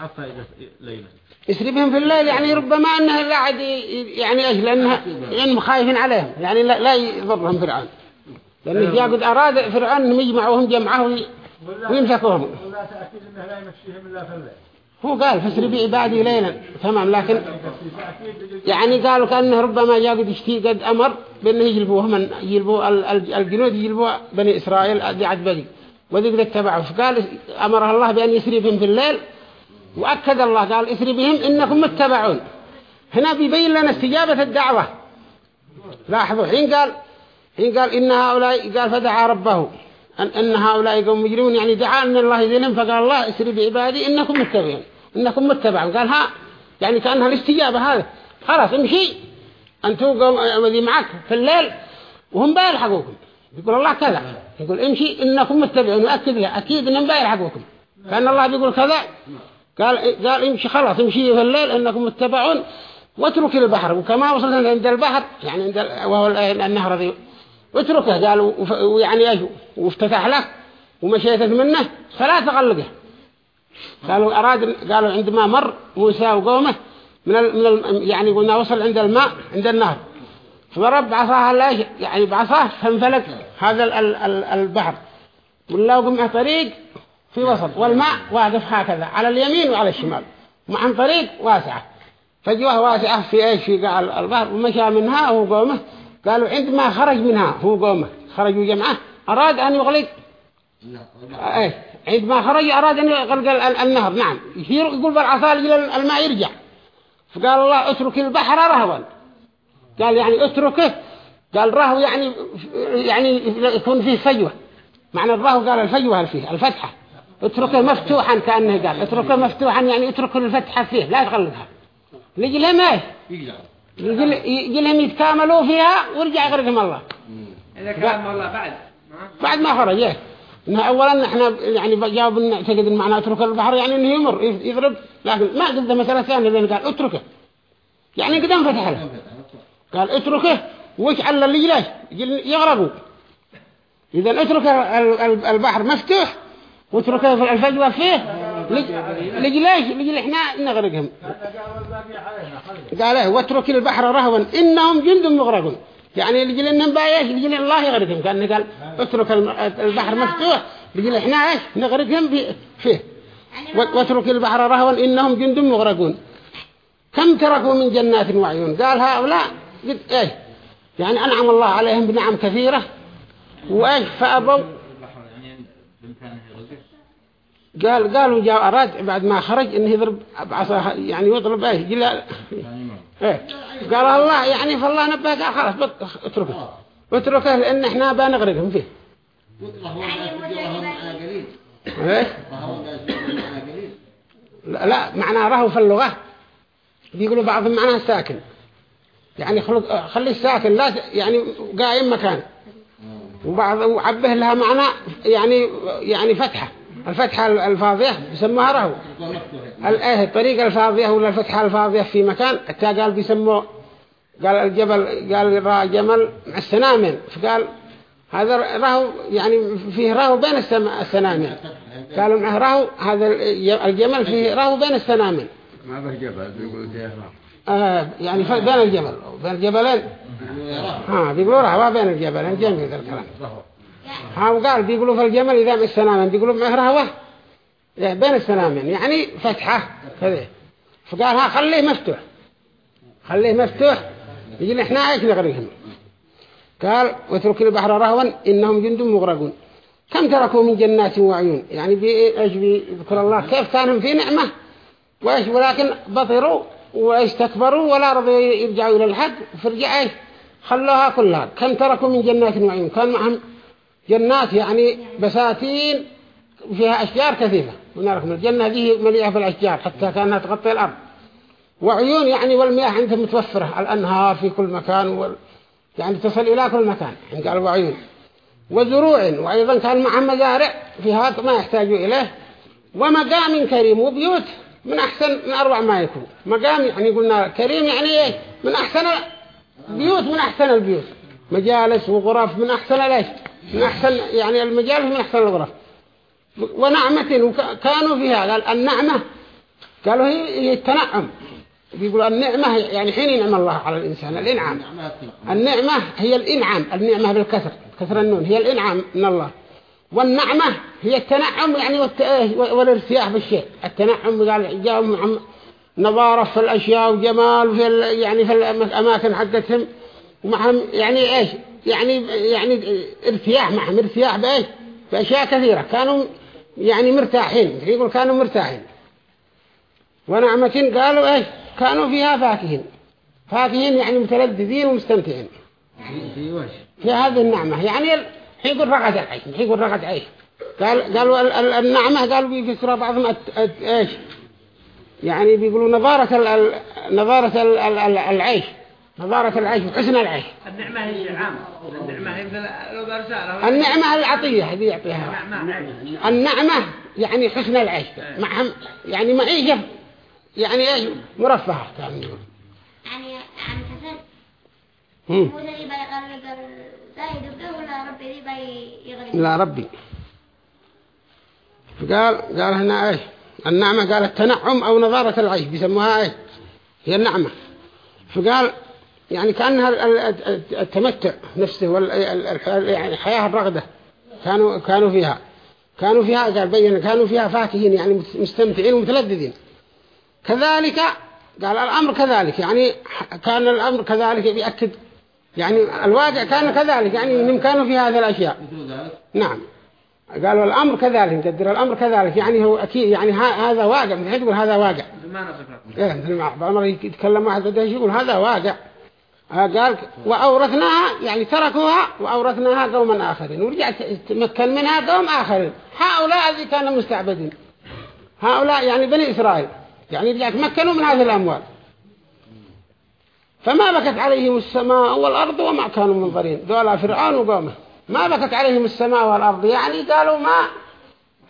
عاد فائدة ليلى يسري بهم في الليل؟ يعني ربما إنه لا عاد يعني إيش؟ لانها لانهم خايفين عليهم. يعني لا, لا يضرهم فرعون. لأنه جاء قد أراد فرعون إنهم يجمعوهم جمعة وي- ويمسكوهم. ولا تأكيد أنه لا يمشيهم إلا في الليل. هو قال فاسري بعبادي ليلا. تمام لكن يعني قالوا كأنه ربما جاء قد يشتي قد أمر بأنه يجلبوه من ال- الجنود يجلبوا بني إسرائيل عد بقي وذي قد اتبعوا فقال أمره الله بأن يسري بهم في الليل وأكد الله قال اسري بهم إنكم متبعون. هنا بيبين لنا استجابة الدعوة. لاحظوا حين قال حين قال إن هؤلاء قال فدعا ربه. أن, إن هؤلاء قوم مجرمون يعني دعا أن الله يذلهم فقال الله اسري بعبادي إنكم متبعون. إنكم متبعون. قال ها يعني كأنها الاستجابة هذا خلاص امشي. أنتوا قوم ذي معك في الليل وهم بيلحقوكم. يقول الله كذا. يقول امشي إنكم متبعون. وأكد له أكيد إنهم بيلحقوكم. كأن الله بيقول كذا. قال قال امشي خلاص امشي في الليل إنكم متبعون. واترك البحر. وكما وصلنا عند البحر يعني عند وهو ال- النهر ذي. اتركه قال ويعني إيش؟ وافتتح له ومشيت منه. فلا تغلقه. قالوا أراد قالوا عندما مر موسى وقومه من ال من ال يعني قلنا وصل عند الماء عند النهر. فضرب بعصاه الله يعني بعصاه فانفلق هذا ال ال ال البحر. ولا وقمع طريق في وسط والماء واقف هكذا على اليمين وعلى الشمال ومع طريق واسعة. فجوه واسعة في إيش؟ في البحر. ومشى منها هو قومه قالوا عندما خرج منها هو قومه خرجوا جمعة. أراد أن يغلق. إيه عندما خرج أراد أن يغلق ال- النهر. نعم. يصير يقول بالعصا لجل الماء يرجع. فقال الله اترك البحر رهوا. قال يعني اتركه. قال رهو يعني يعني يكون فيه فجوة معنى الرهو قال الفجوة اللي فيه؟ الفتحة. اتركه مفتوحا كأنه قال. اتركه مفتوحا يعني اترك الفتحة فيه. لا تغلقها لجلهم إيه يجل يجلهم يتكاملوا فيها ويرجع يغرقهم الله. إذا كان والله بعد. بعد ما خرج إيه. إنه اولا إحنا يعني جاوب نعتقد إن معنى اترك البحر يعني إنه يمر يضرب لكن ما قد مسألة ثانية لأن قال أتركه. يعني قدام فتح له قال أتركه. على اللي جلاش؟ يغرقوا. إذا اترك ال- ال- البحر مفتوح وأتركه في الفجوة فيه لج- لجلاش؟ لجل إحنا نغرقهم. قال إيه واترك البحر رهوا إنهم جند مغرقون. يعني لجل انهم بايش لجل الله يغرقهم. كأن قال اترك الم- البحر مفتوح. لجل إحنا إيش؟ نغرقهم في- فيه. يعني واترك البحر رهوا. إنهم جند مغرقون. كم تركوا من جنات وعيون؟ قال هؤلاء قد إيه؟ يعني أنعم الله عليهم بنعم كثيرة. وإيش؟ فأبوا. قال قالوا جاء أراد بعد ما خرج إنه يضرب بعصا يعني يضرب جل إيه. قال الله يعني فالله نبه قال خلاص اتركه. اتركه لأن إحنا بنغرقهم فيه. إيه؟ لا, لا معناه رهو في اللغة. بيقولوا بعضهم معناه ساكن. يعني خلي الساكن لا ت- يعني قايم مكان. وبعض وعبه لها معنى يعني يعني فتحة. الفتحة الفاضية بيسموها رهو الايه الطريقة الفاضية ولا الفتحة الفاضية في مكان حتى قال بيسموه قال الجبل قال را جمل مع السنامين فقال هذا رهو يعني فيه رهو بين السنامين قالوا معه رهو هذا الج- الجمل فيه رهو بين السنامين ما به جبل بيقول فيها آه يعني بين الجبل. بين الجبلين. ها بيقولوا رهوة بين الجبلين. جميل الكلام. ها وقال بيقولوا في الجمل إذا من السنامين بيقولوا معه رهوة بين السنامين يعني فتحة كذا. فقال ها خليه مفتوح. خليه مفتوح. يجي إحنا إيش نغرقهم قال واترك البحر رهوا إنهم جند مغرقون. كم تركوا من جنات وعيون؟ يعني بي إيش بيذكر الله كيف كانوا في نعمة؟ وإيش؟ ولكن بطروا واستكبروا ولا رضوا يرجعوا إلى الحق. فرجع خلوها كلها. كم تركوا من جنات وعيون؟ كان معهم جنات يعني بساتين فيها أشجار كثيرة ونعرف الجنة دي مليئة بالأشجار حتى كأنها تغطي الأرض. وعيون يعني والمياه عندهم متوفرة. الأنهار في كل مكان وال... يعني تصل إلى كل مكان. يعني قال وعيون. وزروع وأيضا كان معهم مزارع. فيها ما يحتاجوا إليه. ومقام كريم وبيوت من أحسن من أروع ما يكون. مقام يعني قلنا كريم يعني إيه؟ من أحسن بيوت من أحسن البيوت. مجالس وغرف من أحسن ليش من أحسن يعني المجالس من أحسن الغرف. ونعمة وكانوا فيها. قال النعمة قالوا هي التنعم. بيقولوا النعمة يعني حين ينعم الله على الإنسان الإنعام. النعمة هي الإنعام. النعمة بالكسر. كسر النون. هي الإنعام من الله. والنعمة هي التنعم يعني والت... والارتياح بالشيء التنعم قال جاءوا عم نظارة في الأشياء وجمال في. يعني في الأماكن حقتهم. ومعهم يعني إيش؟ يعني يعني ارتياح معهم ارتياح بإيش بأشياء كثيرة. كانوا يعني مرتاحين يقول كانوا مرتاحين. ونعمة قالوا إيش؟ كانوا فيها فاكهين. فاكهين يعني متلذذين ومستمتعين. في هذه النعمة. يعني يقول رغد العيش يقول رغد عيش قال قالوا ال- ال- النعمة قالوا بيفسرها بعضهم إيش؟ يعني بيقولوا نظارة نظارة ال- ال- ال- العيش. نظارة العيش وحسن العيش. النعمة هي عامة النعمة هي مثل لو برسالة النعمة العطية هذه يعطيها. نعمة النعمة يعني حسن العيش. معهم يعني معيشة. يعني إيش؟ مرفهة كان يقول. يعني عن حسن هم. هو اللي بيغرق زايد وده ولا ربي اللي بيغرق لا ربي. فقال قال هنا إيش؟ النعمة قال التنعم أو نظارة العيش بيسموها إيش؟ هي النعمة. فقال يعني كأنها ال- ال- التمتع نفسه وال ال- ال- يعني الرغدة. كانوا كانوا فيها. كانوا فيها قال بين كانوا فيها فاكهين يعني مستمتعين ومتلذذين. كذلك قال الأمر كذلك يعني كان الأمر كذلك بيأكد يعني الواقع كان كذلك يعني إنهم كانوا في هذه الأشياء. نعم. قال والأمر كذلك نقدر الأمر كذلك يعني هو أكيد يعني هذا واقع مثل يقول هذا واقع. ما نصفك إيه مثل ما المرة يتكلم واحد يقول هذا واقع. قال وأورثناها يعني تركوها وأورثناها قوما آخرين ورجعت تمكن منها قوم آخرين. هؤلاء الذي كانوا مستعبدين. هؤلاء يعني بني إسرائيل يعني رجع تمكنوا من هذه الأموال. فما بكت عليهم السماء والأرض وما كانوا منظرين. دولة فرعون وقومه. ما بكت عليهم السماء والأرض. يعني قالوا ما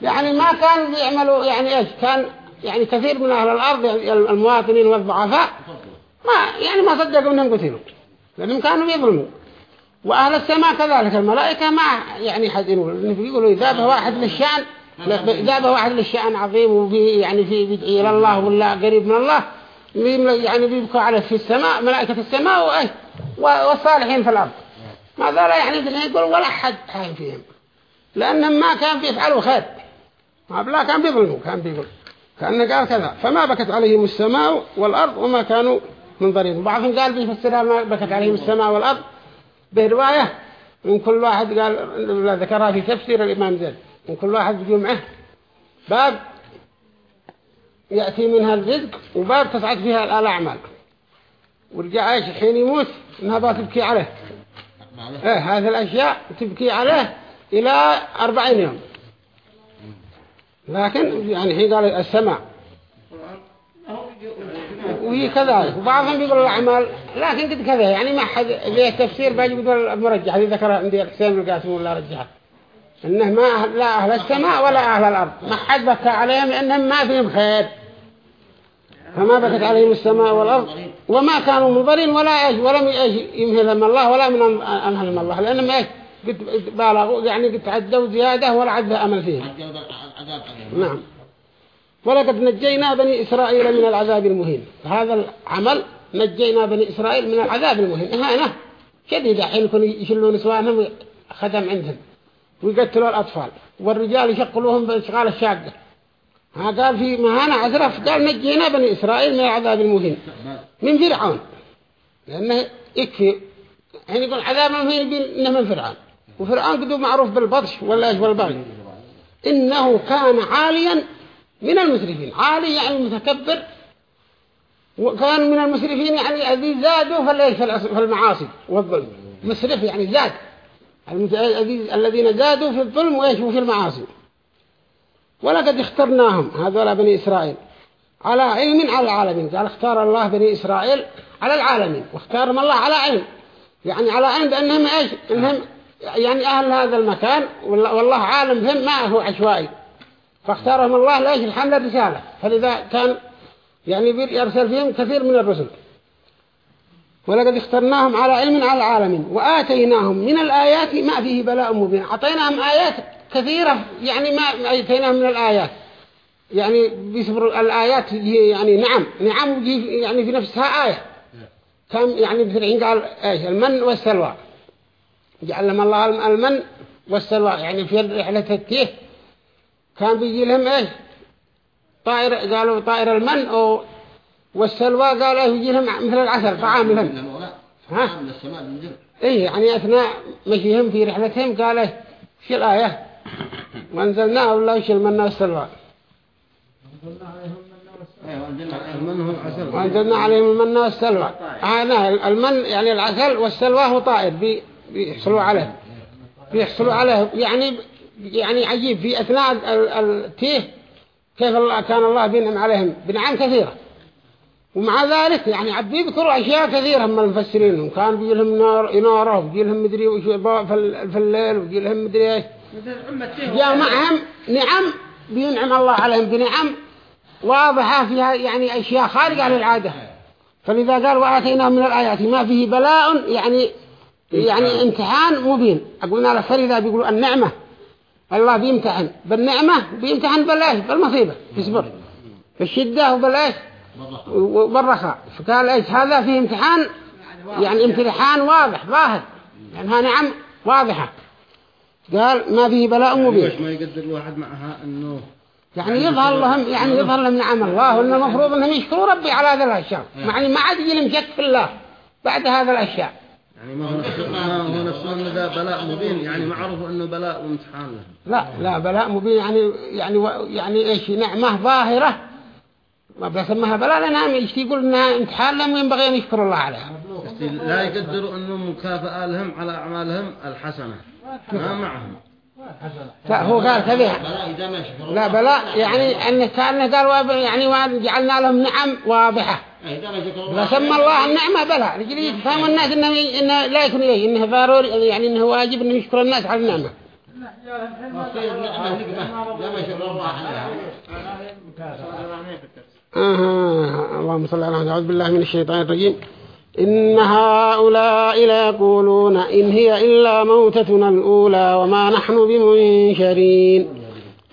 يعني ما كانوا يعملوا يعني إيش كان يعني كثير من أهل الأرض المواطنين والضعفاء ما يعني ما صدقوا أنهم قتلوا. لأنهم كانوا يظلموا. وأهل السماء كذلك الملائكة ما يعني حزنوا يقولوا إذا به واحد للشأن إذا به واحد للشأن عظيم وفي يعني في بيدعي إلى الله ولا قريب من الله. يعني بيبكوا عليه في السماء ملائكة السماء وإيه والصالحين في الأرض. ما لا يعني يقول ولا حد حاين فيهم. لأنهم ما كان بيفعلوا خير. ما بلا كان بيظلموا كان بيقول كأنه قال كذا. فما بكت عليهم السماء والأرض وما كانوا منظرين بعضهم قال بيفسرها ما بكت عليهم السماء والأرض. برواية من كل واحد قال ذكرها في تفسير الإمام زيد. من كل واحد معه باب يأتي منها الرزق وباب تصعد فيها الأعمال ورجع إيش حين يموت إنها بتبكي عليه. إيه هذه الأشياء تبكي عليه إلى أربعين يوم. لكن يعني حين قال السماء. وهي كذلك وبعضهم بيقول الأعمال لكن قد كذا يعني ما حد ذي تفسير باجي بيقول المرجح هذه ذكر عندي الحسين القاسم ولا رجحه. إنه ما أهل لا أهل السماء ولا أهل الأرض. ما حد بكى عليهم لأنهم ما فيهم خير. فما بكت عليهم السماء والأرض وما كانوا منظرين ولا إيش ولم يمهلهم الله ولا من أمهلهم الله. لأنهم إيش؟ قد بالغوا يعني قد تعدوا زيادة ولا عد أمل فيهم. نعم. ولقد نجينا بني إسرائيل من العذاب المهين. هذا العمل نجينا بني إسرائيل من العذاب المهين. هنا شديدة حين يكونوا يشلون نسوانهم خدم عندهم؟ ويقتلوا الأطفال. والرجال يشقلوهم بالشغال الشاقة. ها قال في مهانة عزرف قال نجينا بني إسرائيل من العذاب المهين. من فرعون. لأنه يكفي. حين يقول عذاب المهين إنه من فرعون. وفرعون قدو معروف بالبطش ولا إيش والبغي. إنه كان عاليا من المسرفين. عالي يعني متكبر وكان من المسرفين يعني الذي زادوا في المعاصي والظلم. مسرف يعني زاد. الذين زادوا في الظلم وإيش؟ وفي المعاصي. ولقد اخترناهم. هذول بني إسرائيل. على علم على العالمين. قال اختار الله بني إسرائيل على العالمين. واختارهم الله على علم. يعني على علم بأنهم إيش؟ إنهم يعني أهل هذا المكان. والله عالم بهم. ما هو عشوائي. فاختارهم الله ليش الحمل الرسالة. فلذا كان يعني يرسل فيهم كثير من الرسل. ولقد اخترناهم على علم على العالمين وآتيناهم من الآيات ما فيه بلاء مبين. أعطيناهم آيات كثيرة يعني ما أتيناهم من الآيات. يعني بيصبر الآيات يعني نعم. نعم يعني في نفسها آية. كم يعني مثل قال إيش؟ المن والسلوى. جعلهم الله المن والسلوى. يعني في رحلة التيه. كان بيجي لهم إيش؟ طائر قالوا طائر المن أو والسلوى قالوا يجي لهم مثل العسل طعام لهم. ها؟ إيه يعني أثناء مشيهم في رحلتهم قال شو الآية؟ وانزلناه ولا وش المن والسلوى. وأنزلنا عليهم المن والسلوى. هذا المن يعني العسل والسلوى هو طائر بيحصلوا عليه. بيحصلوا عليه. يعني يعني عجيب. في أثناء التيه كيف الله كان الله بينعم عليهم بنعم كثيرة. ومع ذلك يعني عبد يذكروا أشياء كثيرة من المفسرين. كان بيجي لهم نار يناره وبيجي لهم مدري وش في الليل وبيجي لهم مدري إيش. جاء معهم نعم بينعم الله عليهم بنعم واضحة فيها يعني أشياء خارجة للعادة. فلذا قال وآتينا من الآيات ما فيه بلاء يعني يعني امتحان مبين. أقولنا لفريدا بيقولوا النعمة. الله بيمتحن بالنعمة بيمتحن بالله بالمصيبة. يصبر. بالشدة وبالإيش؟ وبالرخاء. فقال إيش هذا؟ فيه امتحان؟ يعني امتحان واضح ظاهر. يعني ها نعم واضحة. قال ما فيه بلاء مبين. ما يقدر الواحد معها إنه يعني يظهر لهم يعني يظهر لهم نعم الله وان المفروض إنهم يشكروا ربي على هذه الأشياء. يعني ما عاد يجي لهم شك في الله بعد هذا الأشياء. يعني ما هو نفس ما هو نفس انه ذا بلاء مبين. يعني معروف إنه بلاء وامتحان. لا لا بلاء مبين يعني يعني و- يعني إيش؟ نعمة ظاهرة. ما بسمها بلاء لأنها إيش يقول إنها امتحان لم ينبغي أن يشكر الله عليها. لا يقدروا إنه مكافأة لهم على أعمالهم الحسنة. ما معهم. لا هو قال كذا. لا بلاء يعني أن كأنه قال واب- يعني وجعلنا لهم نعم واضحة. ما شكروا الله النعمة بلاء لجل يفهم الناس إنه, إنه لا يكون إليه. إنه ضروري يعني إنه واجب إنه يشكر الناس على النعمة. آه. اللهم صل على محمد. أعوذ بالله من الشيطان الرجيم. إن هؤلاء ليقولون إن هي إلا موتتنا الأولى وما نحن بمنشرين.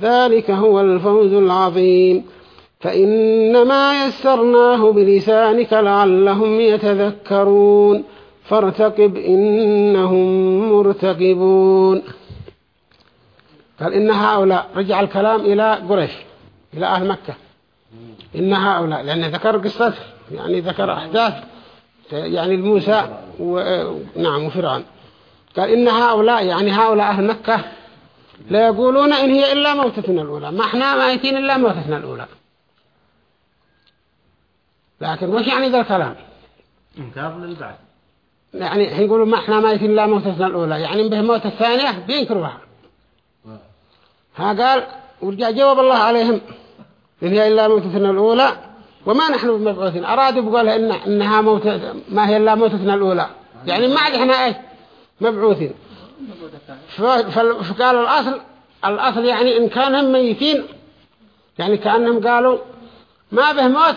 ذلك هو الفوز العظيم. فإنما يسرناه بلسانك لعلهم يتذكرون. فارتقب إنهم مرتقبون. قال إن هؤلاء رجع الكلام إلى قريش إلى أهل مكة. إن هؤلاء لأنه ذكر قصة يعني ذكر أحداث يعني الموسى ونعم وفرعون. قال إن هؤلاء يعني هؤلاء أهل مكة لا يقولون إن هي إلا موتتنا الأولى. ما إحنا ميتين إلا موتتنا الأولى. لكن وش يعني ذا الكلام؟ إنكار للبعث. يعني حين يقولوا ما إحنا ميتين إلا موتتنا الأولى. يعني به موت الثانية بينكروها ها قال ورجع جواب الله عليهم؟ إن هي إلا موتتنا الأولى. وما نحن بمبعوثين. أرادوا بقولها إن إنها موت ما هي إلا موتتنا الأولى. يعني ما عاد إحنا إيش؟ مبعوثين. فقال الأصل الأصل يعني إن كانهم ميتين يعني كأنهم قالوا ما به موت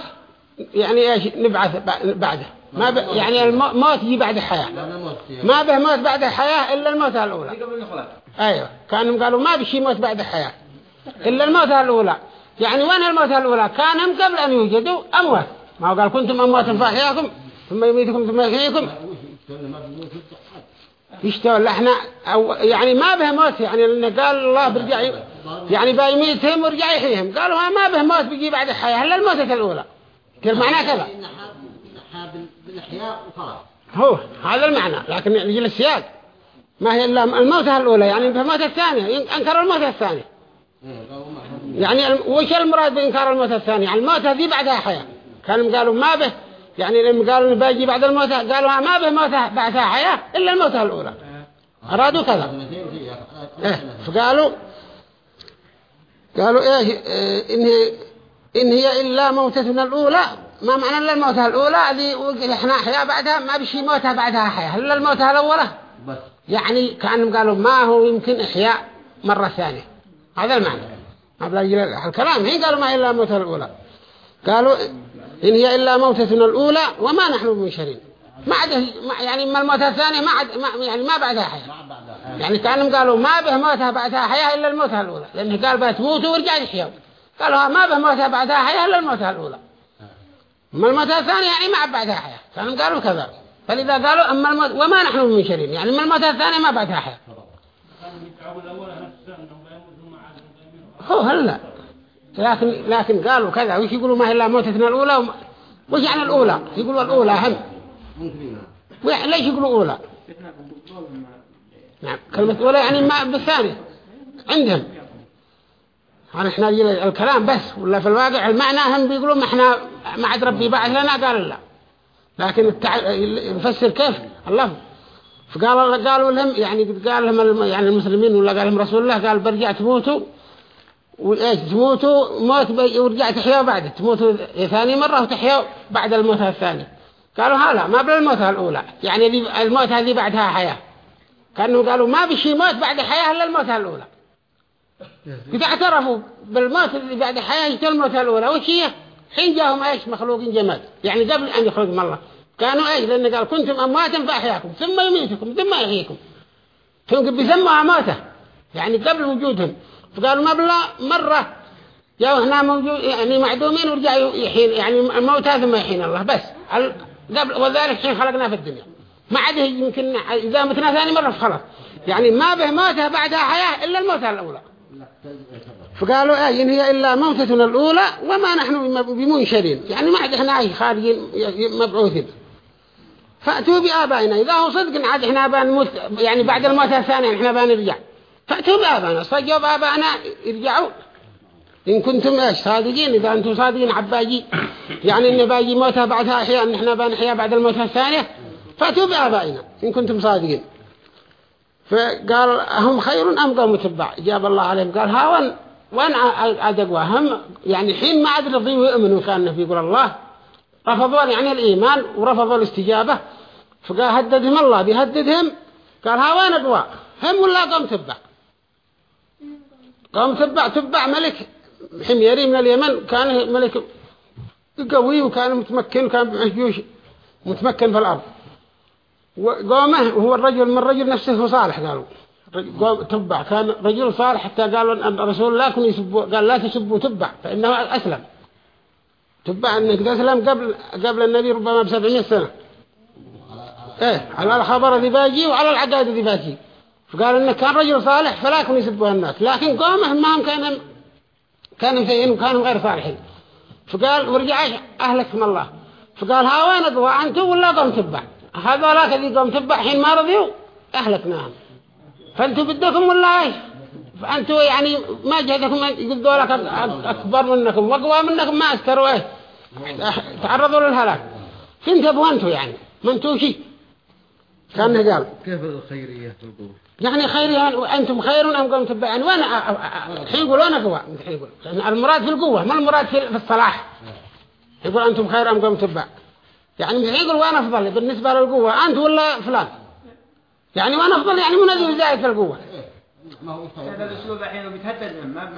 يعني إيش نبعث بعده. ما ب... يعني الموت يجي بعد الحياة. ما به موت بعد الحياة إلا الموتة الأولى. أيوة. كانوا قالوا ما بشي موت بعد الحياة. إلا الموتة الأولى. يعني وين الموتة الأولى؟ كانهم قبل أن يوجدوا أموات. ما هو قال كنتم أموات فأحياكم ثم يميتكم ثم يحييكم. يشتغل إحنا أو يعني ما به موت يعني لأن قال الله برجع يعني بيميتهم ورجع يحييهم. قالوا ما به موت بيجي بعد الحياة. إلا الموتة الأولى. كيف معناه كذا؟ هو هذا المعنى. لكن يجي السياق. ما هي إلا الموتة الأولى يعني الموتة الثانية. أنكر الموتة الثانية. يعني وش المراد بإنكار الموتة الثانية؟ يعني الموتة ذي بعدها حياة. كانوا قالوا ما به يعني لما قالوا باجي بعد الموتة قالوا ما به موتة بعدها حياة إلا الموتة الأولى. أرادوا كذا. إيه فقالوا قالوا إيه إيه، إن هي إن هي إلا موتتنا الأولى. ما معنى إلا الموتة الأولى؟ وقل إحنا أحياء بعدها ما بشي موتة بعدها حياة. إلا الموتة الأولى. يعني كأنهم قالوا ما هو يمكن إحياء مرة ثانية. هذا المعنى. يجي الكلام. حين قالوا ما إلا الموتة الأولى. قالوا إن هي إلا موتتنا الأولى وما نحن بمنشرين. ما عاد يعني ما الموتة الثانية ما عاد ما يعني ما بعدها حياة. يعني كانوا قالوا ما به موتة بعدها حياة إلا الموتة الأولى. لأنه قال بتموتوا ورجع يحيوا قالوا ما به موتة بعدها حياة إلا الموتة الأولى. أما الموتة الثانية يعني ما عاد بعدها حياة. كانوا قالوا كذا. فلذا قالوا أما الموت وما نحن بمنشرين. يعني ما الموتة الثانية ما بعدها حياة. هو هلا. لكن لكن قالوا كذا وش يقولوا ما هي إلا موتتنا الأولى؟ وما وش يعني الأولى؟ يقولوا الأولى هم. ليش يقولوا أولى؟ نعم كلمة أولى يعني ما بالثانية. عندهم. يعني إحنا الكلام بس ولا في الواقع؟ المعنى هم بيقولوا ما إحنا ما عاد ربي بعث لنا قال لا. لكن التع... نفسر كيف؟ الله. فقال قالوا لهم يعني قال لهم يعني المسلمين ولا قال لهم رسول الله قال برجع تموتوا. وإيش تموتوا موت ورجع تحيوا بعد. تموتوا ثاني مرة وتحيوا بعد الموت الثاني. قالوا هلا ما بلا الموت الأولى. يعني الموت هذه بعدها حياة. كانوا قالوا ما بشي موت بعد حياة إلا الموت الأولى. إذا اعترفوا بالموت اللي بعد حياة يجي الموت الأولى. وش هي؟ حين جاهم إيش؟ مخلوقين جماد. يعني قبل أن يخلقهم الله. كانوا إيش؟ لأن قال كنتم أمواتا فأحياكم. ثم يميتكم ثم يحييكم. ثم بيسموها موتة يعني قبل وجودهم. فقالوا ما بلا مرة. جاءوا هنا موجود يعني معدومين ورجعوا يحين يعني الموتى ثم يحين الله بس. قبل وذلك حين خلقنا في الدنيا. ما عاد يمكن إذا متنا ثاني مرة خلاص. يعني ما به موتة بعدها حياة إلا الموتة الأولى. فقالوا إيه إن هي إلا موتتنا الأولى وما نحن بمنشرين. يعني ما عاد إحنا أي خارجين مبعوثين. فأتوا بآبائنا. إذا هو صدق عاد إحنا بنموت يعني بعد الموت الثاني إحنا بنرجع. فأتوا بآبائنا صدقوا بآبائنا يرجعوا إن كنتم إيش صادقين؟ إذا أنتم صادقين عباجي. يعني إن باجي موتها بعدها أحياء إن إحنا بنحيا بعد الموت الثانية. فأتوا بآبائنا إن كنتم صادقين. فقال هم خير أم قوم تبع جاب الله عليهم قال ها وين وين أدقوا؟ هم يعني حين ما عاد رضيوا يؤمنوا كأن يقول الله. رفضوا يعني الإيمان ورفضوا الاستجابة. فقال هددهم الله بيهددهم. قال ها وين أقوى؟ هم ولا قوم تبع قوم تبع تبع ملك حميري من اليمن كان ملك قوي وكان متمكن وكان بجيوش متمكن في الأرض. وقومه هو الرجل من الرجل نفسه صالح قالوا. قوم تبع كان رجل صالح حتى قالوا أن الرسول لا كن يسبوا قال لا تسبوا تبع فإنه أسلم. تبع أنك أسلم قبل قبل النبي ربما بسبعمية سنة. إيه على الخبر ذي باجي وعلى العقائد ذي باجي. فقال إنه كان رجل صالح فلا يكون يسبوه الناس. لكن قومه ما هم كانوا كانوا مسيئين وكانوا غير صالحين. فقال ورجع اهلكم الله. فقال ها وين اقوى أنتم ولا قوم تبع؟ هذولا كذي قوم تبع حين ما رضيوا أهلكناهم. فأنتم بدكم ولا إيش؟ فأنتم يعني ما جهدكم يقولوا لك أكبر منكم وأقوى منكم ما استروا إيه تعرضوا للهلاك. فانتبهوا أنتم يعني. ما أنتوا شيء كان قال كيف الخيرية في يعني خير يعني أنتم خير أم قوم تبعين وين الحين يقولون قوة الحين يقول يعني المراد في القوة ما المراد في في الصلاح. يقول أنتم خير أم قوم تبع؟ يعني مش يقول وين أفضل بالنسبة للقوة أنت ولا فلان؟ يعني وين أفضل يعني من الذي زائد في القوة. هذا الأسلوب الحين بيتهدد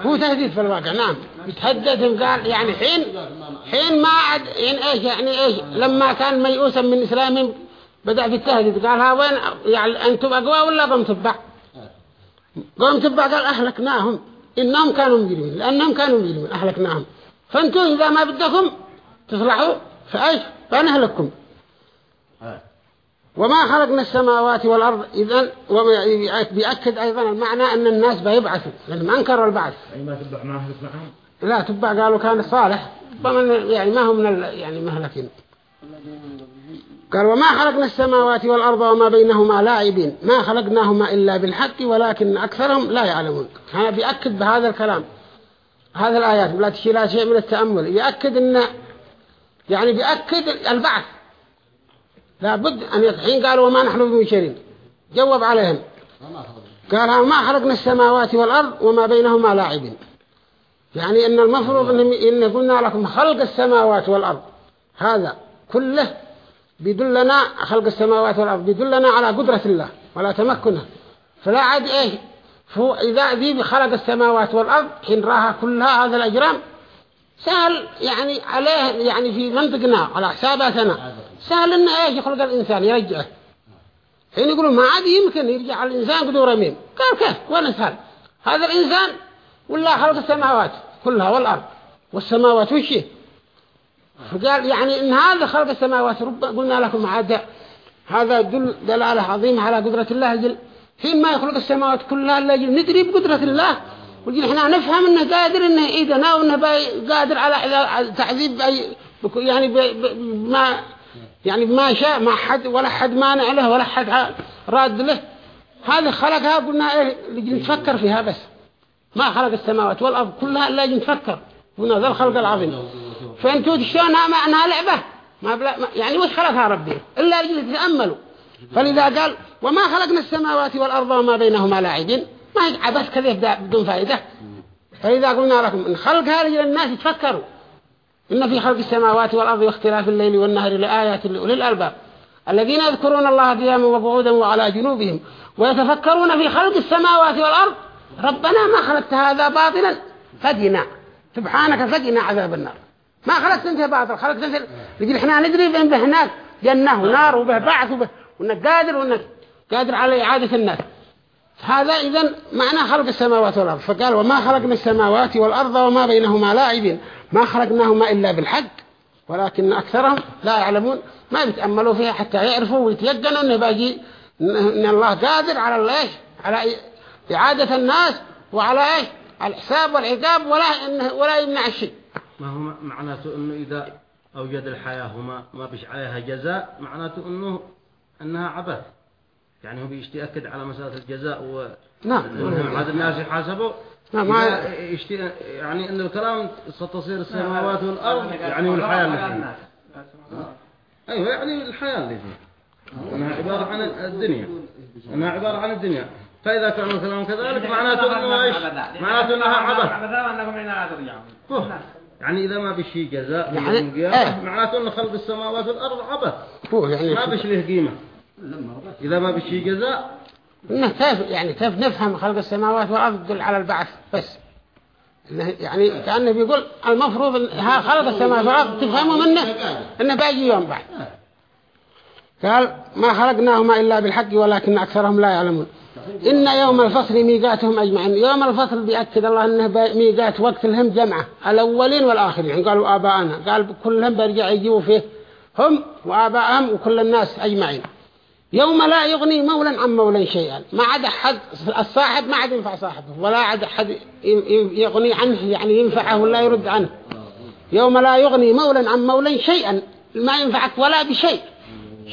هو تهديد في الواقع نعم. يتهددهم قال يعني حين حين ما عد يعني إيش يعني إيش؟ لما كان ميؤوسا من إسلامهم بدأ في التهديد. قال ها وين يعني أنتم أقوى ولا قوم تبع؟ قوم تبع قال أهلكناهم. إنهم كانوا مجرمين. لأنهم كانوا مجرمين. أهلكناهم. فأنتم إذا ما بدكم تصلحوا فأيش؟ فنهلككم. وما خلقنا السماوات والأرض إذن بيأكد أيضا المعنى أن الناس بيبعثوا. لأن ما انكروا البعث؟ أي ما تبع ما أهلك معهم؟ لا تبع قالوا كان صالح. يعني ما هو من يعني مهلكين. قال وما خلقنا السماوات والأرض وما بينهما لاعبين ما خلقناهما إلا بالحق ولكن أكثرهم لا يعلمون. هذا بيأكد بهذا الكلام هذه الآيات لا تشيلها شيء من التأمل. يأكد أن يعني بيأكد البعث. لابد أن يحين قالوا وما نحن بمشرين جواب عليهم. قال ما خلقنا السماوات والأرض وما بينهما لاعبين. يعني إن المفروض إن قلنا لكم خلق السماوات والأرض هذا كله بيدلنا خلق السماوات والأرض بيدلنا على قدرة الله ولا تمكنه. فلا عاد إيش فهو إذا ذي خلق السماوات والأرض حين راها كلها هذا الأجرام سهل يعني عليه يعني في منطقنا على حساباتنا. سهل إنه إيش يخلق الإنسان؟ يرجعه. حين يقولوا ما عاد يمكن يرجع الإنسان بدون رميم قال كيف؟ وين سهل هذا الإنسان ولا خلق السماوات كلها والأرض؟ والسماوات وشي فقال يعني إن هذا خلق السماوات رب قلنا لكم عاد هذا دل دلالة عظيمة على قدرة الله. جل حين ما يخلق السماوات كلها إلا جل ندري بقدرة الله. وجل إحنا نفهم إنه قادر إنه إيدنا وإنه قادر على تعذيب أي يعني ما يعني ما شاء ما حد ولا حد مانع له ولا حد راد له. هذه خلقها قلنا إيه نتفكر فيها بس. ما خلق السماوات والأرض كلها إلا نتفكر قلنا ذا الخلق العظيم. فأنتوا تشتونها معناها لعبة؟ ما بلا يعني وش خلقها ربي؟ إلا يجب تتأملوا فلذا قال وما خلقنا السماوات والأرض وما بينهما لاعبين. ما عبث كذا بدون فائدة. فإذا قلنا لكم إن خلق هذه الناس يتفكروا إن في خلق السماوات والأرض واختلاف الليل والنهر لآيات لأولي الألباب. الذين يذكرون الله قياما وقعودا وعلى جنوبهم ويتفكرون في خلق السماوات والأرض. ربنا ما خلقت هذا باطلا. فدنا. سبحانك فدنا عذاب النار. ما خلقت انت باطل خلقت انت لجل إحنا ندري بان به هناك جنة ونار وبه بعث وبه وانك قادر وانك قادر على إعادة الناس. هذا إذن معنى خلق السماوات والأرض. فقال وما خلقنا السماوات والأرض وما بينهما لاعبين. ما خلقناهما إلا بالحق ولكن أكثرهم لا يعلمون. ما يتأملوا فيها حتى يعرفوا ويتيقنوا أنه باقي أن الله قادر على إيش؟ على إعادة الناس وعلى إيش؟ الحساب والعقاب ولا إنه ولا يمنع الشيء. ما هو معناته أنه إذا أوجد الحياة وما ما بيش عليها جزاء معناته أنه أنها عبث يعني هو بيشتي أكد على مسألة الجزاء و نعم هذا الناس يحاسبوا نعم يشتي يعني أن الكلام ستصير السماوات والأرض يعني والحياة اللي فيها أيوة يعني الحياة اللي فيها أنها عبارة عن الدنيا أنها عبارة عن الدنيا فإذا كان الكلام كذلك معناته أنه إيش معناته أنها عبث يعني إذا ما بشي جزاء يعني القيامة معناته أن خلق السماوات والأرض عبث. يعني ما بش له قيمة. إذا ما بشي جزاء إنه كيف يعني كيف نفهم خلق السماوات والأرض؟ تدل على البعث بس. يعني كأنه بيقول المفروض ها خلق السماوات والأرض تفهموا منه؟ إنه باقي يوم بعد. قال ما خلقناهما إلا بالحق ولكن أكثرهم لا يعلمون. إن يوم الفصل ميقاتهم أجمعين. يوم الفصل بيأكد الله أنه ميقات وقت لهم جمعة. الأولين والآخرين. يعني قالوا آباءنا. قال كلهم بيرجع يجيبوا فيه هم وآباءهم وكل الناس أجمعين. يوم لا يغني مولا عن مولا شيئا. ما عاد أحد الصاحب ما عاد ينفع صاحبه. ولا عاد أحد يغني عنه. يعني ينفعه ولا يرد عنه. يوم لا يغني مولا عن مولا شيئا. ما ينفعك ولا بشيء.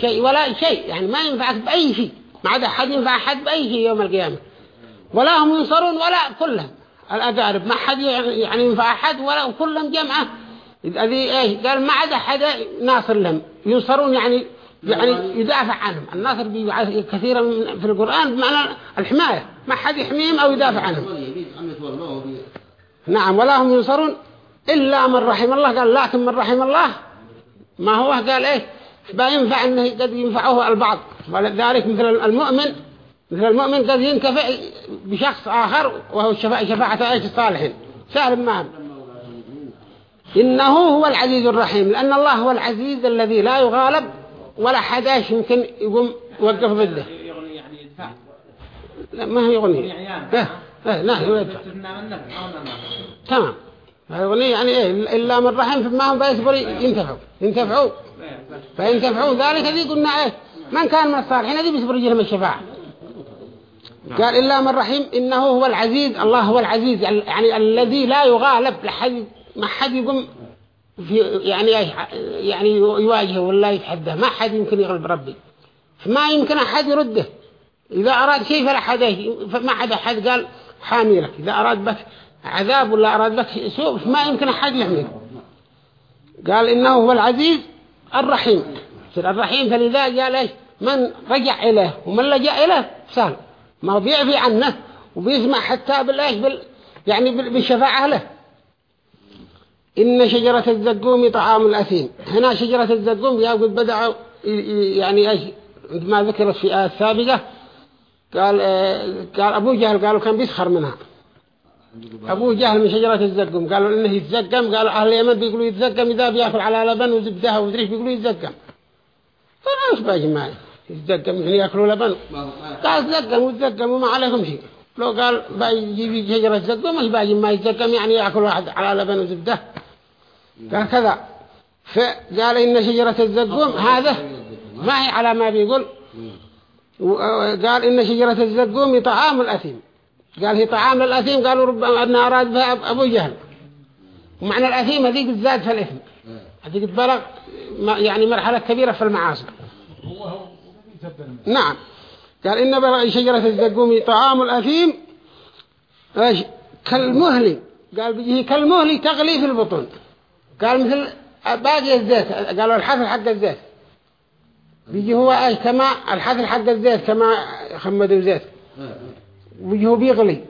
شيء ولا شيء. يعني ما ينفعك بأي شيء. ما عاد أحد ينفع أحد بأي يوم القيامة. ولا هم ينصرون ولا كلهم. الأقارب ما حد يعني ينفع أحد ولا كلهم جمعة. هذه إيش قال ما عاد أحد ناصر لهم. ينصرون يعني يعني يدافع عنهم. الناصر كثيرا في القرآن بمعنى الحماية. ما حد يحميهم أو يدافع عنهم. نعم ولا هم ينصرون إلا من رحم الله. قال لكن من رحم الله ما هو؟ قال إيه ما ينفع أنه قد ينفعه البعض. ولذلك مثل المؤمن مثل المؤمن قد ينكفع بشخص آخر وهو الشفاعة شفاعة عيش الصالحين سهل معهم إنه هو العزيز الرحيم لأن الله هو العزيز الذي لا يغالب ولا حداش يمكن يقوم يوقف ضده. يعني لا ما هو يغني. لا لا تمام. يغني يعني إيه إلا من رحم فما هم بيصبر ينتفعوا. ينتفعوا. فينتفعوا ذلك ذي قلنا إيه من كان من الصالحين ذي بيصبر يجيهم الشفاعة؟ قال إلا من رحيم إنه هو العزيز الله هو العزيز يعني الذي لا يغالب لحد ما حد يقوم في يعني يعني يواجهه ولا يتحدى ما حد يمكن يغلب ربي. فما يمكن أحد يرده. إذا أراد شيء فلا حد فما حد أحد قال حامي لك. إذا أراد بك عذاب ولا أراد بك سوء فما يمكن أحد يحميك. قال إنه هو العزيز الرحيم. الرحيم فلذا قال إيش من رجع إليه؟ ومن لجأ إليه؟ سهل ما بيعفي عنه وبيسمع حتى بالإيش؟ بال يعني بالشفاعة له. إن شجرة الزقوم طعام الأثيم. هنا شجرة الزقوم يقول بدأ يعني إيش؟ عندما ذكرت في آية سابقة قال قال أبو جهل قالوا كان بيسخر منها. أبو جهل من شجرة الزقم قالوا إنه يتزقم. قالوا أهل اليمن بيقولوا يتزقم إذا بيأكل على لبن وزبدها وذريش بيقولوا يتزقم. قالوا إيش باقي معي يتزقم يعني يأكلوا لبن قال تزقم وتزقم وما عليكم شيء لو قال بيجي شجرة زقم مش باقي ما يتزقم يعني يأكل واحد على لبن وزبده قال كذا فقال إن شجرة الزقوم هذا ما هي على ما بيقول وقال إن شجرة الزقوم طعام الأثيم قال هي طعام الأثيم قالوا ربما أنها أراد بها أبو جهل ومعنى الأثيم هذيك الزاد في الإثم هذيك بلغ يعني مرحلة كبيرة في المعاصي. نعم. قال إن بلغ شجرة الزقوم طعام الأثيم كالمهل قال بيجي كالمهل تغلي في البطن. قال مثل باقي الزيت قالوا الحفل حق الزيت. بيجي هو إيش؟ كما الحفل حق الزيت كما خمدوا الزيت. بيجي هو بيغلي.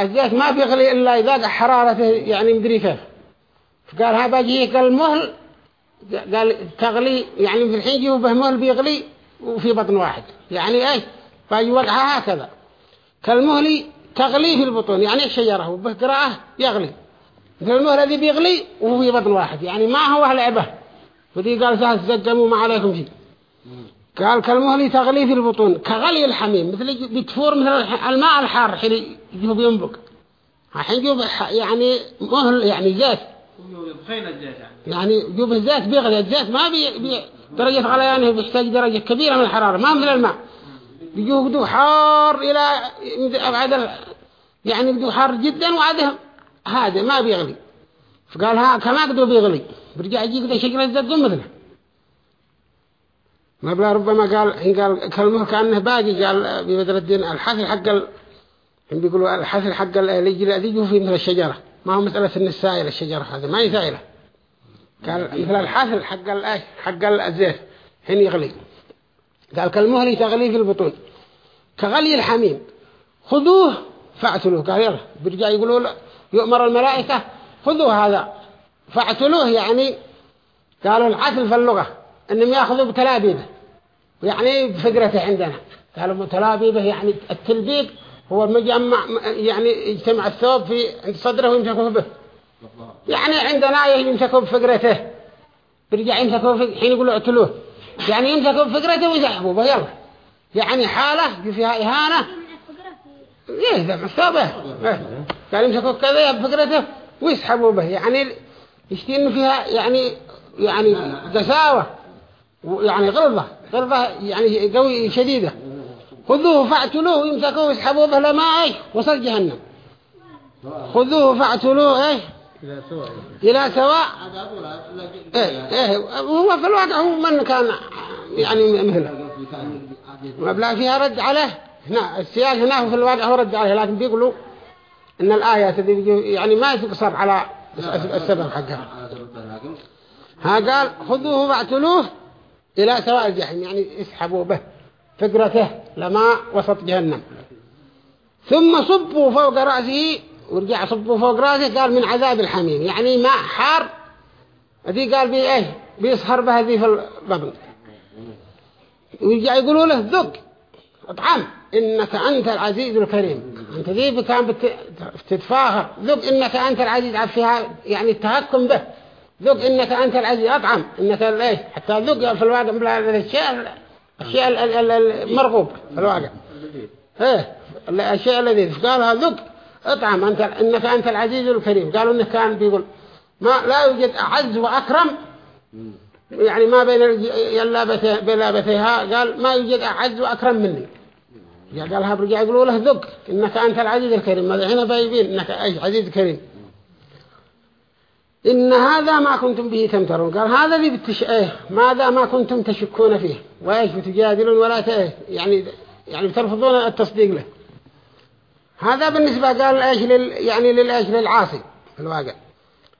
الزيت ما بيغلي إلا إذا حرارته يعني مدري كيف. فقال ها باجي كالمهل قال تغلي يعني في الحين يجيه به مهل بيغلي وفي بطن واحد. يعني إيش؟ باجي وقعها هكذا. كالمهل تغلي في البطن يعني الشجرة وبه قراءة يغلي. مثل المهر الذي بيغلي وهو في بطن واحد يعني ما هو لعبة. فدي قال سهل تزجموا ما عليكم شيء. قال كالمهل تغلي في البطون كغلي الحميم مثل بتفور مثل الماء الحار حين يجيب بينبك الحين يجيب يعني مهل يعني زيت يعني يجيب الزيت بيغلي الزيت ما بي, بي درجة غليانه بيحتاج درجة كبيرة من الحرارة ما مثل الماء. بيجوه بدو حار إلى أبعد يعني بدو حار جدا وعدهم هذا ما بيغلي. فقال ها كما قدوا بيغلي. برجع يجي كده شجرة الزقوم مثله. ما بلا ربما قال حين قال كلمه كأنه باقي قال ببدر الدين الحثل حق ال... بيقولوا الحثل حق اللي يجي في مثل الشجرة. ما هو مسألة إن السائلة الشجرة هذا ما هي سائلة. قال مثل الحثل حق الايه حق الزيت حين يغلي. قال كالمهل تغلي في البطون. كغلي الحميم. خذوه فاعتلوه. قال يلا برجع يقولوا يؤمر الملائكة خذوا هذا. فاعتلوه يعني قالوا العتل في اللغة إنهم ياخذوا بتلابيبه. يعني بفقرته عندنا. قالوا بتلابيبه يعني التلبيب هو المجمع يعني يجتمع الثوب في عند صدره ويمسكوه به. يعني عندنا يمسكوا بفقرته برجع يمسكوا في حين يقولوا اعتلوه يعني يمسكوا بفقرته به يلا. يعني حالة فيها إهانة. إيه ذا إيه. قال يمسكوا كذا بفقرته ويسحبوا به. يعني يشتي انه فيها يعني يعني قساوة يعني غلظة. غلظة يعني قوي شديدة. خذوه فاعتلوه ويمسكوه ويسحبوا به لما وصل جهنم. خذوه فاعتلوه إيه إلى سواء. إلى سواء إيه هو في الواقع هو من كان يعني مهله ما فيها رد عليه. هنا السياق هنا في الواقع هو رد عليه لكن بيقولوا إن الآيات يعني ما تقصر على السبب حقها. ها قال خذوه واعتلوه إلى سواء الجحيم يعني اسحبوا به. فقرته لما وسط جهنم. ثم صبوا فوق رأسه ورجع صبوا فوق رأسه قال من عذاب الحميم. يعني ماء حار. هذه قال بي إيه؟ بيصهر بهذه في البطن. ويرجع يقولوا له ذق أطعم إنك أنت العزيز الكريم. أنت ذي كان بتتفاخر ذق إنك أنت العزيز. فيها يعني التهكم به. ذق إنك أنت العزيز. أطعم إنك ليش حتى ذق في الواقع بلا الشيء الشيء المرغوب في الواقع. إيه الشيء الذي قالها ذق. اطعم أنت إنك أنت العزيز الكريم. قالوا إنه كان بيقول ما لا يوجد أعز وأكرم. يعني ما بين يلابتيها قال ما يوجد أعز وأكرم مني. قالها برجع يقولوا له ذق. إنك أنت العزيز الكريم. هنا بايبين إنك أي عزيز كريم. إن هذا ما كنتم به تمترون. قال هذا اللي بتش... إيه ماذا ما كنتم تشكون فيه؟ وإيش بتجادلون ولا تأيه يعني يعني بترفضون التصديق له. هذا بالنسبة قال إيش لل... يعني للإيش؟ للعاصي في الواقع.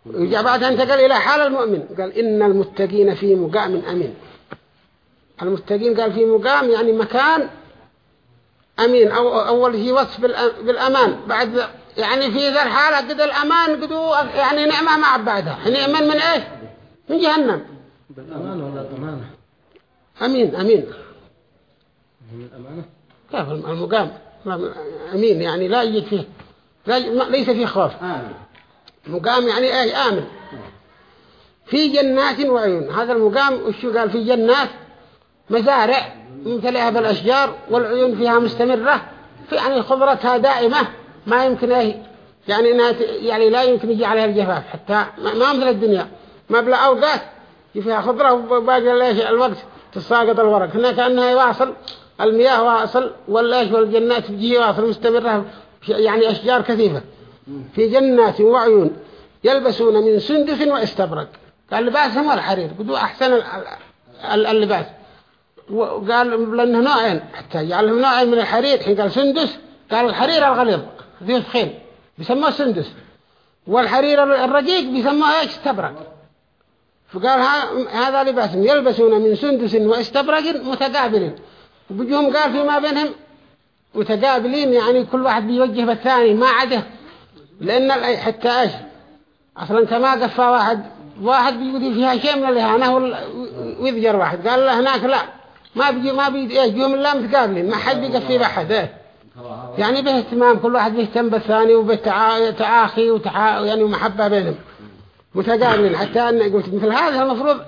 ويجي بعد انتقل إلى حال المؤمن. قال إن المتقين في مقام أمين. المتقين قال في مقام يعني مكان أمين أو أول شيء وصف بالأمان. بعد يعني في ذا الحالة قد الأمان قدوا يعني نعمة مع بعدها نعمة من إيش؟ من جهنم. بالأمان ولا الأمانة أمين أمين. من الأمانة؟ كيف المقام؟ أمين يعني لا يجد فيه. ليس فيه خوف. آمين مقام يعني إيش؟ آمن. في جنات وعيون. هذا المقام وشو قال؟ في جنات مزارع ممتلئة بالأشجار والعيون فيها مستمرة في يعني خضرتها دائمة. ما يمكن إيه يعني إنها يعني لا يمكن يجي عليها الجفاف حتى ما مثل الدنيا. ما بلا اوقات فيها خضرة وباقي الوقت تساقط الورق. هنا كأنها يواصل المياه واصل والليش والجنات تجي واصل مستمرة. يعني أشجار كثيفة. في جنات وعيون يلبسون من سندس واستبرق. قال لباسهم الحرير بدو أحسن اللباس. وقال لأنه نوعين. حتى جعل لهم نوعين من الحرير. حين قال سندس قال الحرير الغليظ. ذي الثخين بيسموه سندس. والحرير الرقيق بيسموه إيش استبرق. فقال هذا لباس يلبسون من سندس واستبرق متقابلين. وبيجهم قال فيما بينهم متقابلين يعني كل واحد بيوجه بالثاني ما عده لأن حتى إيش؟ أصلا كما قفى واحد واحد بيقول فيها شيء من الإهانة ويذجر واحد. قال له هناك لا ما بيجي ما بيجي إيش؟ يوم الله متقابلين ما حد بيقفي بحد إيه؟ يعني به اهتمام كل واحد بيهتم بالثاني وبتعاخي وتعا يعني ومحبة بينهم. متقابلين حتى أن قلت مثل هذا المفروض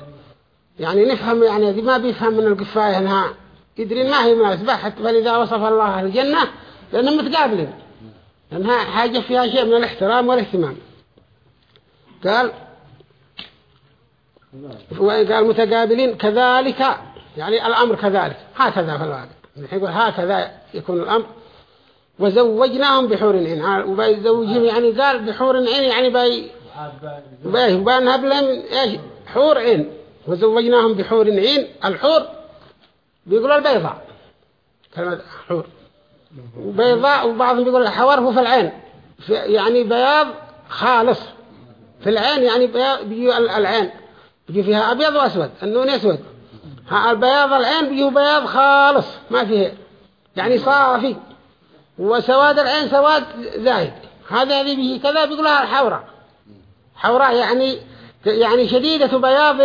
يعني نفهم يعني ما بيفهم من القفاية إنها يدري ما هي مناسبة حتى فلذا وصف الله الجنة لأنهم متقابلين. لأنها حاجة فيها شيء من الاحترام والاهتمام. قال قال متقابلين كذلك يعني الأمر كذلك. هكذا في الواقع. يقول هكذا يكون الأمر. وزوجناهم بحور عين وبيزوجهم يعني قال بحور عين يعني باي بنهب لهم إيش؟ حور عين. وزوجناهم بحور عين الحور بيقولوا البيضاء. كلمة حور. بيضاء وبعضهم بيقول الحور في العين. يعني بياض خالص. في العين يعني بيجي العين. بيجي فيها أبيض وأسود النون أسود. البياض العين بيجي بياض خالص ما فيه. يعني صافي. وسواد العين سواد زايد هذا هذه به كذا بيقولها الحوراء حوراء يعني يعني شديدة بياض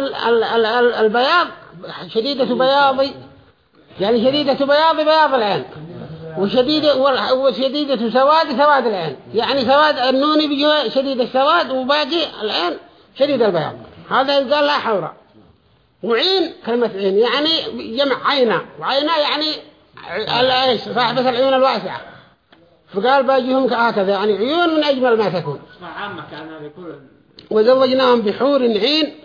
البياض شديدة بياض يعني شديدة بياض بياض العين. وشديدة وشديدة سواد سواد العين. يعني سواد النوني بيجوا شديد السواد وباقي العين شديد البياض. هذا يقال لا حوراء وعين كلمة عين يعني جمع عينة. وعينة يعني صاحبة العيون الواسعة. فقال باجيهم هكذا يعني عيون من أجمل ما تكون. وزوجناهم بحور عين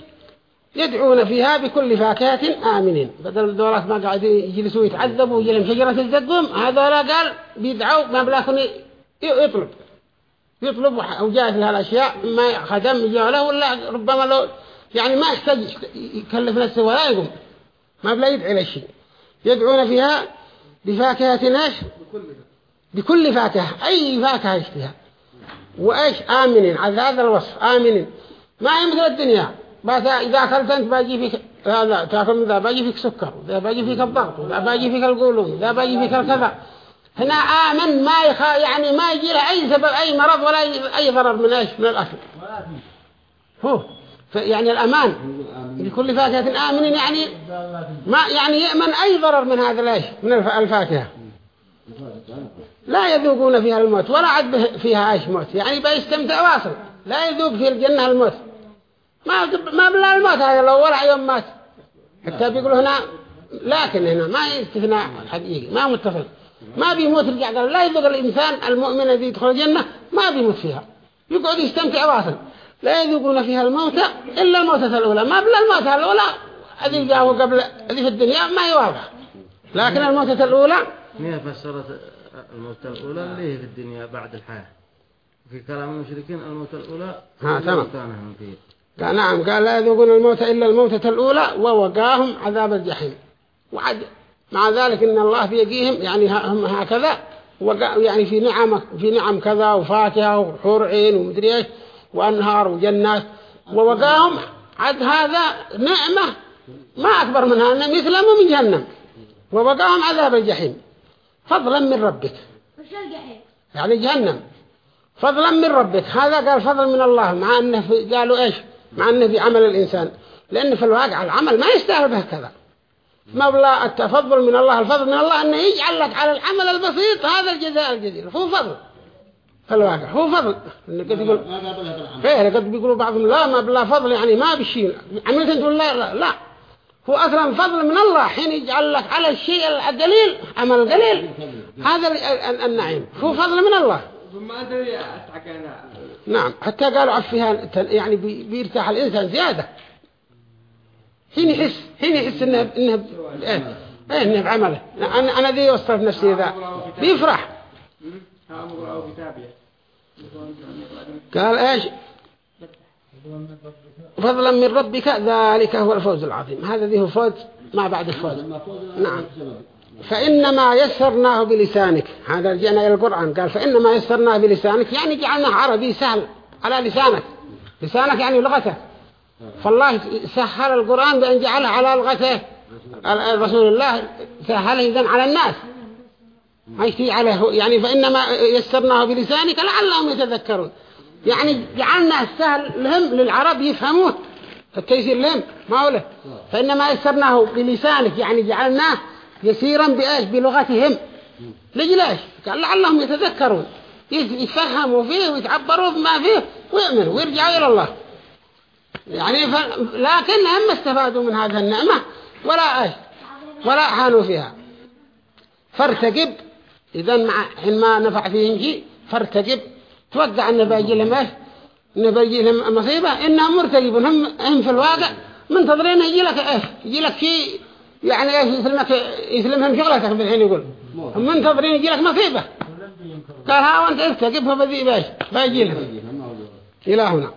يدعون فيها بكل فاكهة آمنين. بدل دولات ما قاعد يجلسوا يتعذبوا ويجي لهم شجرة الزقوم هذا قال بيدعوا ما بلاكن يطلب. يطلب وجاءت لها الأشياء ما خدم يجوا له ولا ربما لو يعني ما يحتاج يكلف نفسه ولا يقوم. ما بلا يدعي للشيء يدعون فيها بفاكهة ناش بكل فاكهة أي فاكهة يشتهى وإيش؟ آمنين على هذا الوصف آمنين. ما هي مثل الدنيا. بس إذا أكلت أنت باجي فيك هذا تأكل من ذا باجي فيك سكر ذا باجي فيك الضغط ذا باجي فيك القولون ذا باجي فيك الكذا. هنا آمن ما يخ يعني ما يجي له أي سبب أي مرض ولا أي ضرر من إيش؟ من الأكل. هو. يعني الأمان. بكل فاكهة آمنين يعني ما يعني يأمن أي ضرر من هذا الإيش؟ من الفاكهة. لا يذوقون فيها الموت ولا عد فيها إيش موت. يعني بيستمتع واصل لا يذوق في الجنة الموت. ما ما بلا الموت هذا لو ولا يوم مات. حتى بيقولوا هنا لكن هنا ما يستثناء حقيقي ما متصل ما بيموت رجع قال لا يذوق الإنسان المؤمن الذي يدخل الجنة ما بيموت فيها. يقعد يستمتع واصل. لا يذوقون فيها الموت إلا الموتة الأولى. ما بلا الموتة الأولى هذه جاءوا قبل هذه في الدنيا ما هي واضحة لكن الموتة الأولى مين فسرت الموتة الأولى اللي هي في الدنيا بعد الحياة. في كلام المشركين الموتة الأولى ها تمام. قال نعم قال لا يذوقون الموت إلا الموتة الأولى ووقاهم عذاب الجحيم. وعد. مع ذلك إن الله بيقيهم يعني هم هكذا وقع يعني في نعم في نعم كذا وفاكهة وحور عين ومدري إيش وأنهار وجنات. ووقاهم عد هذا نعمة ما أكبر منها أن مثلهم من جهنم. ووقاهم عذاب الجحيم. فضلا من ربك. يعني جهنم. فضلا من ربك. هذا قال فضل من الله مع أنه في قالوا إيش؟ مع أنه في عمل الإنسان. لأن في الواقع العمل ما يستاهل به كذا ما بلا التفضل من الله. الفضل من الله أنه يجعل لك على العمل البسيط هذا الجزاء الجزيل. هو فضل. في الواقع هو فضل. قابلها بالعمل إيه قد بيقولوا بعضهم لا ما بلا فضل يعني ما بشيء. عملت أنت ولا لا, لا. هو أصلا فضل من الله حين يجعل لك على الشيء القليل عمل قليل هذا ال- ال- النعيم. هو فضل من الله. نعم. حتى قالوا عفها يعني بي- بيرتاح الإنسان زيادة. حين يحس حين يحس إنه إنه إيه إيه إنه بعمله. أنا أنا ذي وصلت نفسي ذا. بيفرح. قال إيش؟ فضلا من ربك ذلك هو الفوز العظيم. هذا ذي هو فوز ما بعد الفوز. نعم. فإنما يسرناه بلسانك. هذا رجعنا إلى القرآن. قال فإنما يسرناه بلسانك. يعني جعلناه عربي سهل على لسانك. لسانك يعني لغته. فالله سهل القرآن بأن جعله على لغته. رسول الله سهله إذن على الناس. ما يشتي عليه. يعني فإنما يسرناه بلسانك لعلهم يتذكرون. يعني جعلنا السهل لهم للعرب يفهموه. فالتيسير لهم ما هو له. فإنما يسرناه بلسانك يعني جعلناه يسيرا بإيش؟ بلغتهم. لجل إيش قال لعلهم يتذكرون. يت- يفهموا فيه ويتعبروا بما فيه ويؤمنوا ويرجعوا إلى الله. يعني ف... لكنهم ما استفادوا من هذه النعمة ولا إيش؟ ولا حانوا فيها. فارتقب إذا مع حين ما نفع فيهم شيء فارتقب توقع أن بيجي لهم إيش؟ أن بيجي لهم مصيبة. إنهم مرتقبون هم, هم في الواقع منتظرين يجي لك إيش؟ يجي لك شيء يعني إيش؟ يسلمك يسلمهم شغلتك بالحين يقول. هم منتظرين يجي لك مصيبة. قال ها وأنت ارتقب فبذي باش بيجي لهم. إلى هنا.